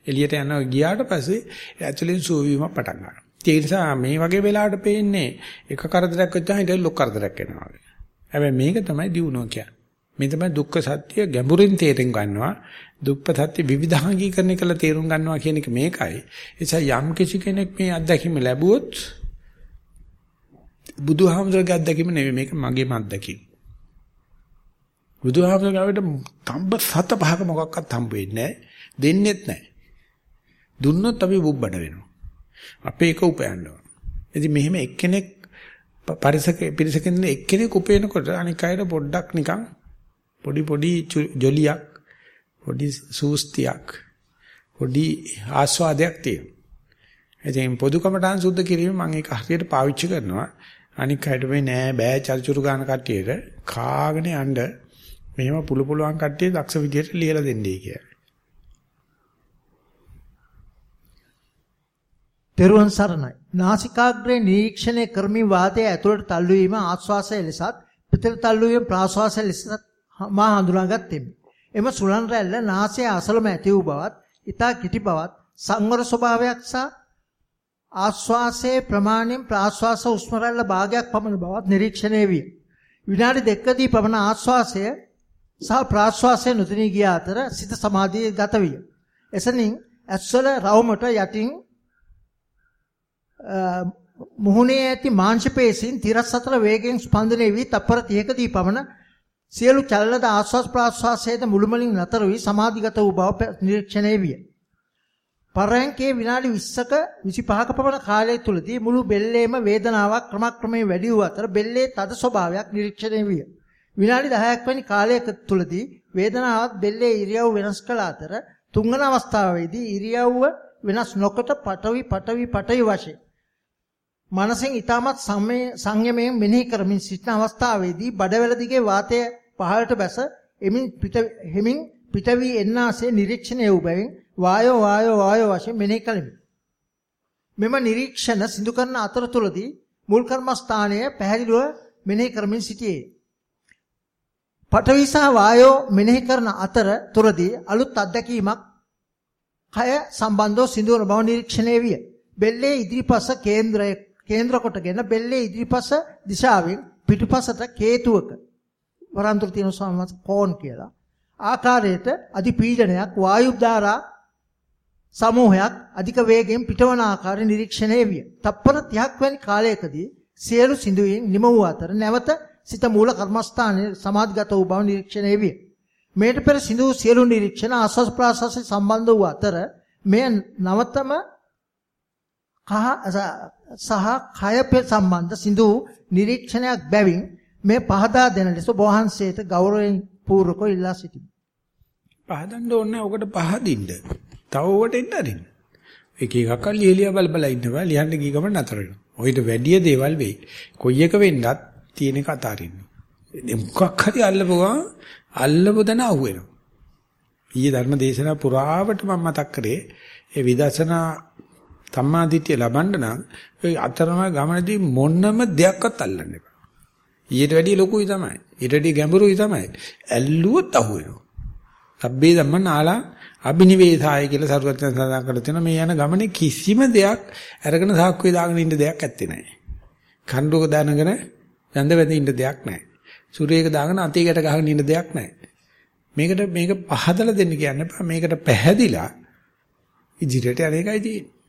එළියට යනවා ගියාට පස්සේ ඇතුලෙන් සුවවීමක් පටන් ගන්නවා. ඒ නිසා මේ වගේ වෙලාවට පේන්නේ එක කරදරයක් වෙච්චාම ඊට ලොක් කරදරයක් එනවා වගේ. හැබැයි මේක තමයි දියුණුව කියන්නේ. මේ තමයි දුක්ඛ සත්‍ය ගැඹුරින් තේරුම් ගන්නවා. දුක්ඛ සත්‍ය විවිධාංගීකරණය කළ තේරුම් ගන්නවා කියන එක මේකයි. ඒ නිසා යම් කිසි කෙනෙක් මේ අත්දැකීම ලැබුවොත් බුදුහාමුදුරගේ අත්දැකීම නෙවෙයි මේක මගේම අත්දැකීම. බුදුහාමුදුරුවෝ තඹ සත පහක මොකක්වත් හම්බ වෙන්නේ නැහැ. දෙන්නෙත් නැහැ. දුන්නොත් අපි බුබ්බඩ වෙනවා. අපේ එක උපයන්න ඕන. ඉතින් මෙහෙම එක්කෙනෙක් පරිසක පිරිසකින් එක්කෙනෙක් උපයනකොට අනික අයට පොඩ්ඩක් නිකන් පොඩි පොඩි ජොලියක් පොඩි සූස්තියක් පොඩි ආස්වාදයක් තියෙනවා. ඉතින් පොදු කමටහන් සුද්ධ කිරීම මම ඒක හරියට පාවිච්චි කරනවා. අනික් අයට මේ නෑ බෑ චල්චුරු ගන්න කට්ටියට කාගෙන යන්න මෙහෙම පුළු පුළුවන් කට්ටිය දක්ෂ විදියට ලියලා දෙන්නේ කියලා. තෙරුවන් සරණයි. නාසිකාග්‍රේ නිරීක්ෂණය කරමින් වාතය ඇතුළට තල්ලු වීම ආශ්වාසය ලෙසත් පිටට තල්ලු වීම ප්‍රාශ්වාසය ලෙසත් මා හඳුනාගත්තෙමි. එම සුලන් රැල්ල නාසය අසලම ඇති වූ බවත්, ඊතා කිටි බවත්, සංවර ස්වභාවයක් සහ ආශ්වාසයේ ප්‍රමාණයෙන් ප්‍රාශ්වාස උස්ම රැල්ල භාගයක් පමණ බවත් නිරීක්ෂණය විය. විනාඩි දෙකකදී පමණ ආශ්වාසය සහ ප්‍රාශ්වාසය නොදෙනී ගිය අතර සිත සමාධිය ගත විය. එසනින් ඇස්වල රවුමට යටින් මුහුණේ ඇති මාංශ පේශීන් තිරස් අතර වේගයෙන් ස්පන්දනය වී තප්පර 30කදී පමණ සියලු චලනද ආස්වාස් ප්‍රාස්වාසයේද මුළුමනින් නතර වී සමාධිගත වූ බව නිරීක්ෂණය විය. පරයන්කේ විනාඩි 20ක 25ක පමණ කාලය තුලදී මුළු බෙල්ලේම වේදනාවක් ක්‍රමක්‍රමයෙන් වැඩි වූ අතර බෙල්ලේ තද ස්වභාවයක් නිරීක්ෂණය විය. විනාඩි 10ක් වැනි කාලයක තුලදී වේදනාවත් බෙල්ලේ ඉරියව් වෙනස් කළ අතර තුන්වන අවස්ථාවේදී ඉරියව්ව වෙනස් නොකොට පටවි පටවි පටවි වශයෙන් මනසෙන් ඊටමත් සංයමයෙන් මෙනෙහි කරමින් සිටින අවස්ථාවේදී බඩවැල දිගේ වාතය පහළට බැස එමින් පිට හෙමින් පිටවි එන්නාසේ නිරීක්ෂණය වූ බැවින් වායෝ වායෝ වායෝ වශයෙන් මෙනෙහි කළෙමි. මෙම නිරීක්ෂණ සිදු කරන අතරතුරදී මුල් කර්මස්ථානය පැහැදිලිව මෙනෙහි කරමින් සිටියේ. පඨවි සහ වායෝ මෙනෙහි කරන අතර තුරදී අලුත් අත්දැකීමක් කය සම්බන්ධව සිදුවන බව නිරීක්ෂණය විය. බෙල්ලේ ඉදිරිපස කේන්ද්‍රය කේන්ද්‍ර කොටගෙන බෙල්ලේ ඉදිරිපස දිශාවෙන් පිටුපසට කේතුවක වරන්තුර තියෙන සමස් කෝන් කියලා ආකාරයට අධිපීඩනයක් වායු ධාරා සමූහයක් අධික වේගයෙන් පිටවන ආකාරය නිරීක්ෂණය විය. තප්පර 30ක් වැනි කාලයකදී සියලු සිඳුවින් නිම වූ අතර නැවත සිත මූල කර්මස්ථානයේ සමාධිගත වූ බව නිරීක්ෂණය විය. මේට පෙර සිඳු සියලු නිරීක්ෂණ ආස්වාස් ප්‍රාස්වාස් සම්බන්ධ වූ අතර මෙය නවතම කහ සහ කය සම්බන්ධ සිඳු නිරීක්ෂණයක් බැවින් මේ පහදා දෙන ලෙස බෝහන්සේට ගෞරවයෙන් පූර්වකව ඉල්ලා සිටිමි. පහදන්න ඕනේ ඔකට පහදින්න. තව ඔකට එන්න අරින්න. එක එකක් ලියලියා බල බල ඉන්නවා ලියන්න ගිය ගමන් නතර වෙනවා. ඔයිට වැඩි දේවල් වෙයි. කොයි එක වෙන්නත් තියෙන එක අතාරින්න. මොකක් හරි අල්ලපුවා අල්ලපු දන අහුවෙනවා. ඊයේ ධර්ම දේශනා පුරාවට මම මතක් කරේ ඒ විදර්ශනා සම්මාදිටිය ලබන්න නම් ඒ අතරම ගමනදී මොනම දෙයක්වත් අල්ලන්න එපා. ඊට වැඩිය ලොකුයි තමයි. ඊට වැඩිය ගැඹුරුයි තමයි. ඇල්ලුවොත් අහු වෙනවා. සබ්බේ ධම්මන ආලා අබිනිවේසාය කියලා සරුවත්න සඳහන් කරලා තියෙනවා මේ යන ගමනේ කිසිම දෙයක් අරගෙන සාක්කුවේ දාගෙන ඉන්න දෙයක් ඇත්තේ නැහැ. කණ්ඩුවක දානගෙන යඳ වැඳ ඉන්න දෙයක් නැහැ. සූර්යයක දාගෙන අතීකට ගහගෙන ඉන්න දෙයක් නැහැ. මේකට මේක පහදලා දෙන්න කියන්න එපා. මේකට පැහැදිලා ඉදිරියට යන එකයි තියෙන්නේ.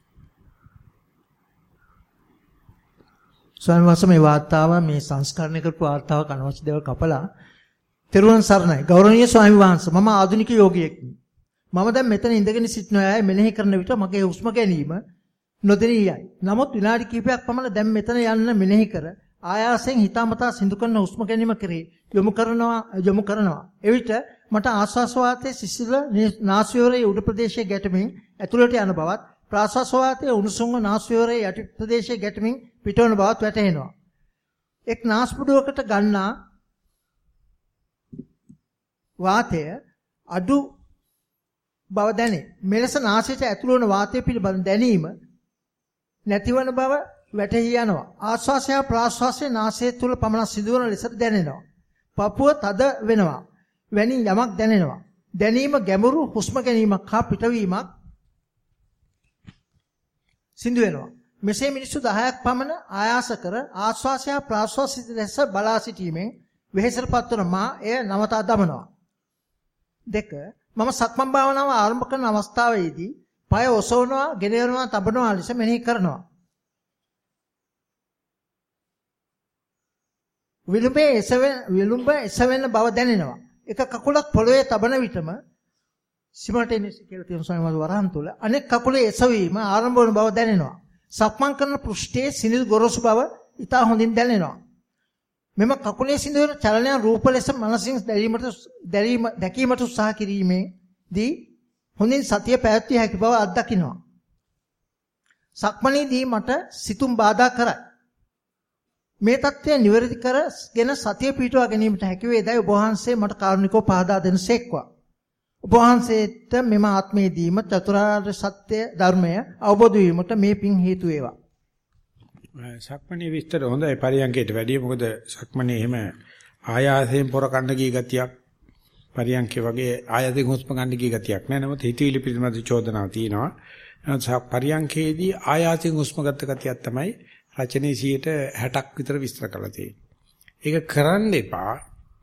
ස්වාමීන් වහන්සේ මේ වාර්තාව මේ සංස්කරණය කරපු වාර්තාවක් අනවශ්‍ය දේවල් කපලා තෙරුවන් සරණයි. ගෞරවනීය ස්වාමීන් වහන්සේ මම ආධුනික යෝගියෙක්නි මම දැන් මෙතන ඉඳගෙන සිටින අය මෙනෙහි කරන විට මගේ හුස්ම ගැනීම නොදෙනියයි නමුත් විනාඩි කිහිපයක් පමණ දැන් මෙතන යන්න මෙනෙහි කර ආයාසයෙන් හිතාමතා සිදු කරන හුස්ම ගැනීම කරේ යොමු කරනවා යොමු කරනවා. එවිට මට ආස්වාස් වාතයේ සිසිල නාස්යෝරයේ උඩ ප්‍රදේශයේ ගැටෙමින් ඇතුළට යන බවත් ප්‍රාශ්වාස වාතයේ උණුසුම්ව නාස්යෝරයේ යටි ප්‍රදේශයේ ගැටෙමින් පිටවන බවත් වැටහෙනවා. එක් නාස්පුඩුවකට ගන්නා වාතය අඩු බව දැනේ. මෙලෙස නාසයට ඇතුළු වන වාතය පිළිබඳ දැනීම නැතිවන බව වැටහි යනවා. ආශ්වාසය ප්‍රාශ්වාසය නාසය තුල පමණ සිදුවන ලෙස දැනෙනවා. පපුව තද වෙනවා. වැනි යමක් දැනෙනවා. දැනීම ගැඹුරු හුස්ම ගැනීමක් හා පිටවීමක් සිදු වෙනවා. මෙසේ මිනිස්සු 10ක් පමණ ආයාස කර ආශ්වාසය ප්‍රාශ්වාසය ලෙස බලා සිටීමෙන් වෙහෙසටපත් වන මා එය නවතා දමනවා. දෙක මම සක්මන් භාවනාව ආරම්භ කරන අවස්ථාවේදී පය ඔසවනවා, ගෙන යනවා, තබනවා ලෙස මෙනෙහි කරනවා. විලුඹේ එසවෙන විලුඹ එසවෙන බව දැනෙනවා. එක කකුලක් පොළවේ තබන විටම සිමල්ටේනියස් කියලා තියෙන සමහර වරහන් තුල අනෙක් කකුලේ එසවීම ආරම්භ වන බව දැනෙනවා. සක්මන් කරන පෘෂ්ඨයේ සිනිල් ගොරෝසු බව ඉතා හොඳින් දැනෙනවා. මෙම කකුලේ සිදුවන චලනයන් රූප ලෙස මනසින් දැරීමට දැරීම දැකීමට උත්සාහ කිරීමේදී හොඳින් සතිය පැවැත්විය හැකි බව අත්දකින්නවා. සක්මණේදී මට සිතුම් බාධා කරයි. මේ தත්ත්වය නිවැරදි කරගෙන සතිය පිටුවා ගැනීමට හැකි වේදයි ඔබ වහන්සේ මට කාරුණිකව පහදා දෙනසේක්වා. ඔබ වහන්සේට මෙම ආත්මයේදීම චතුරාර්ය සත්‍ය ධර්මය අවබෝධ වීමට මේ පින් හේතු වේවා. සක්මණේ විස්තර හොඳයි පරියන්කේට වැඩිය. මොකද සක්මණේ එහෙම ආයාසයෙන් පොර කන්න ගිය ගතියක් පරියන්කේ වගේ ආයතෙන් හුස්ම ගන්න ගිය ගතියක් නෑ. නමුත් හිතවිලි පිළිබඳ චෝදනාවක් තියෙනවා. පරියන්කේදී ආයාසයෙන් හුස්ම ගත්ත ගතියක් තමයි රචනයේ 60ක් විතර විස්තර කරලා තියෙන්නේ. ඒක කරන්න එපා.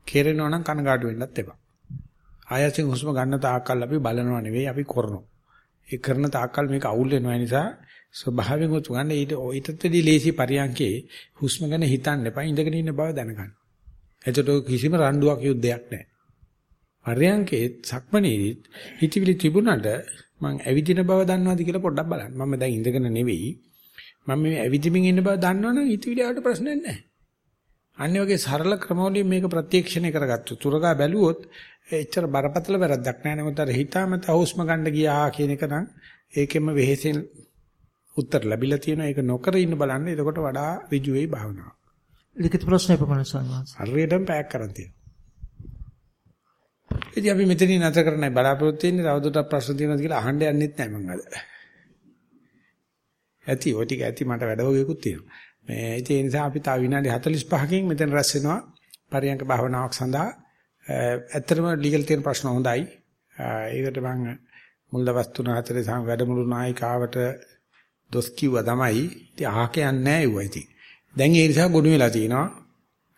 කෙරෙනවා නම් කනගාටු වෙන්නත් එපා. ආයතෙන් හුස්ම ගන්න තාක්කල් අපි බලනවා නෙවෙයි අපි කරනවා ඒ කරන තාක්කල් මේක අවුල් වෙනවා නිසා ස්වභාවයෙන් හුස්ම ගන්න ඊට ඊටත් වැඩි ලේසි පරියන්කේ හුස්ම ගැන හිතන්න එපා ඉඳගෙන ඉන්න බව දැනගන්න. එතකොට කිසිම රණ්ඩුවක් යුද්ධයක් නැහැ. පරියන්කේ සක්මනේදී හිතවිලි තිබුණාට මං ඇවිදින බව දන්නවද කියලා පොඩ්ඩක් බලන්න. මම දැන් ඉඳගෙන නෙවෙයි. මම මේ ඇවිදිමින් ඉන්න බව දන්නවනම් හිතවිලි ආවට ප්‍රශ්නයක් නැහැ. අන්නේ වගේ සරල ක්‍රමවලින් මේක ප්‍රත්‍යක්ෂණය කරගත්තු. තුරගා බැලුවොත් එච්චර බරපතල වැරද්දක් නැහැ. නමුත් අර හිතාමත හුස්ම ගන්න ගියා කියන එක නම් ඒකෙම වෙහෙසෙන් උත්තර ලැබිලා තියෙනවා. ඒක නොකර ඉන්න බලන්න. එතකොට වඩා ඍජු වෙයි භාවනාව. ලිඛිත ප්‍රශ්න පමණ සන්වාස. හරියටම පැයක් කරන් තියෙනවා. ඉතින් අපි මෙතනින් නැතර කරන්නයි බලාපොරොත්තු වෙන්නේ. තවදුරටත් ප්‍රශ්න තියෙනවද කියලා අහන්න යන්නෙත් නැහැ මම අද. ඇති ඔය ටික ඇති මට වැඩවගේකුත් තියෙනවා. මේ ඒ නිසා අපි තව විනාඩි 45කින් මෙතන රැස් වෙනවා පරියන්ක භාවනාවක් සඳහා. ඇත්තටම ලීගල් තියෙන ප්‍රශ්න හොඳයි. ඒකට මම මුල් දවස් තුන හතරේ සම වැඩමුළු නායිකාවට දොස් කිව්වා තමයි. ඉතින් අහක යන්නේ නැහැ ඒවා ඉතින්. දැන් ඒ නිසා ගොනු වෙලා තිනවා.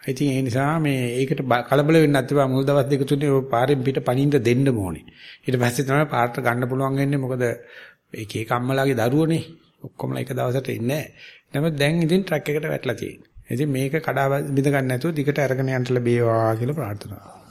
ඉතින් ඒ නිසා මේ ඒකට කලබල වෙන්න නැත්නම් මුල් දවස් දෙක තුනේ ඔය පාරෙන් පිට පනින්න දෙන්න ඕනේ. ඊට පස්සේ තමයි පාරට ගන්න පුළුවන් වෙන්නේ මොකද ඒක එක අම්මලාගේ දරුවනේ. ඔක්කොමලා එක දවසට ඉන්නේ නැහැ. නමුත් දැන් ඉතින් ට්‍රැක් එකට වැටලා තියෙනවා. ඉතින් මේක කඩා බිඳ ගන්න නැතුව දිගට අරගෙන යන්න ලැබේවා කියලා ප්‍රාර්ථනා කරනවා.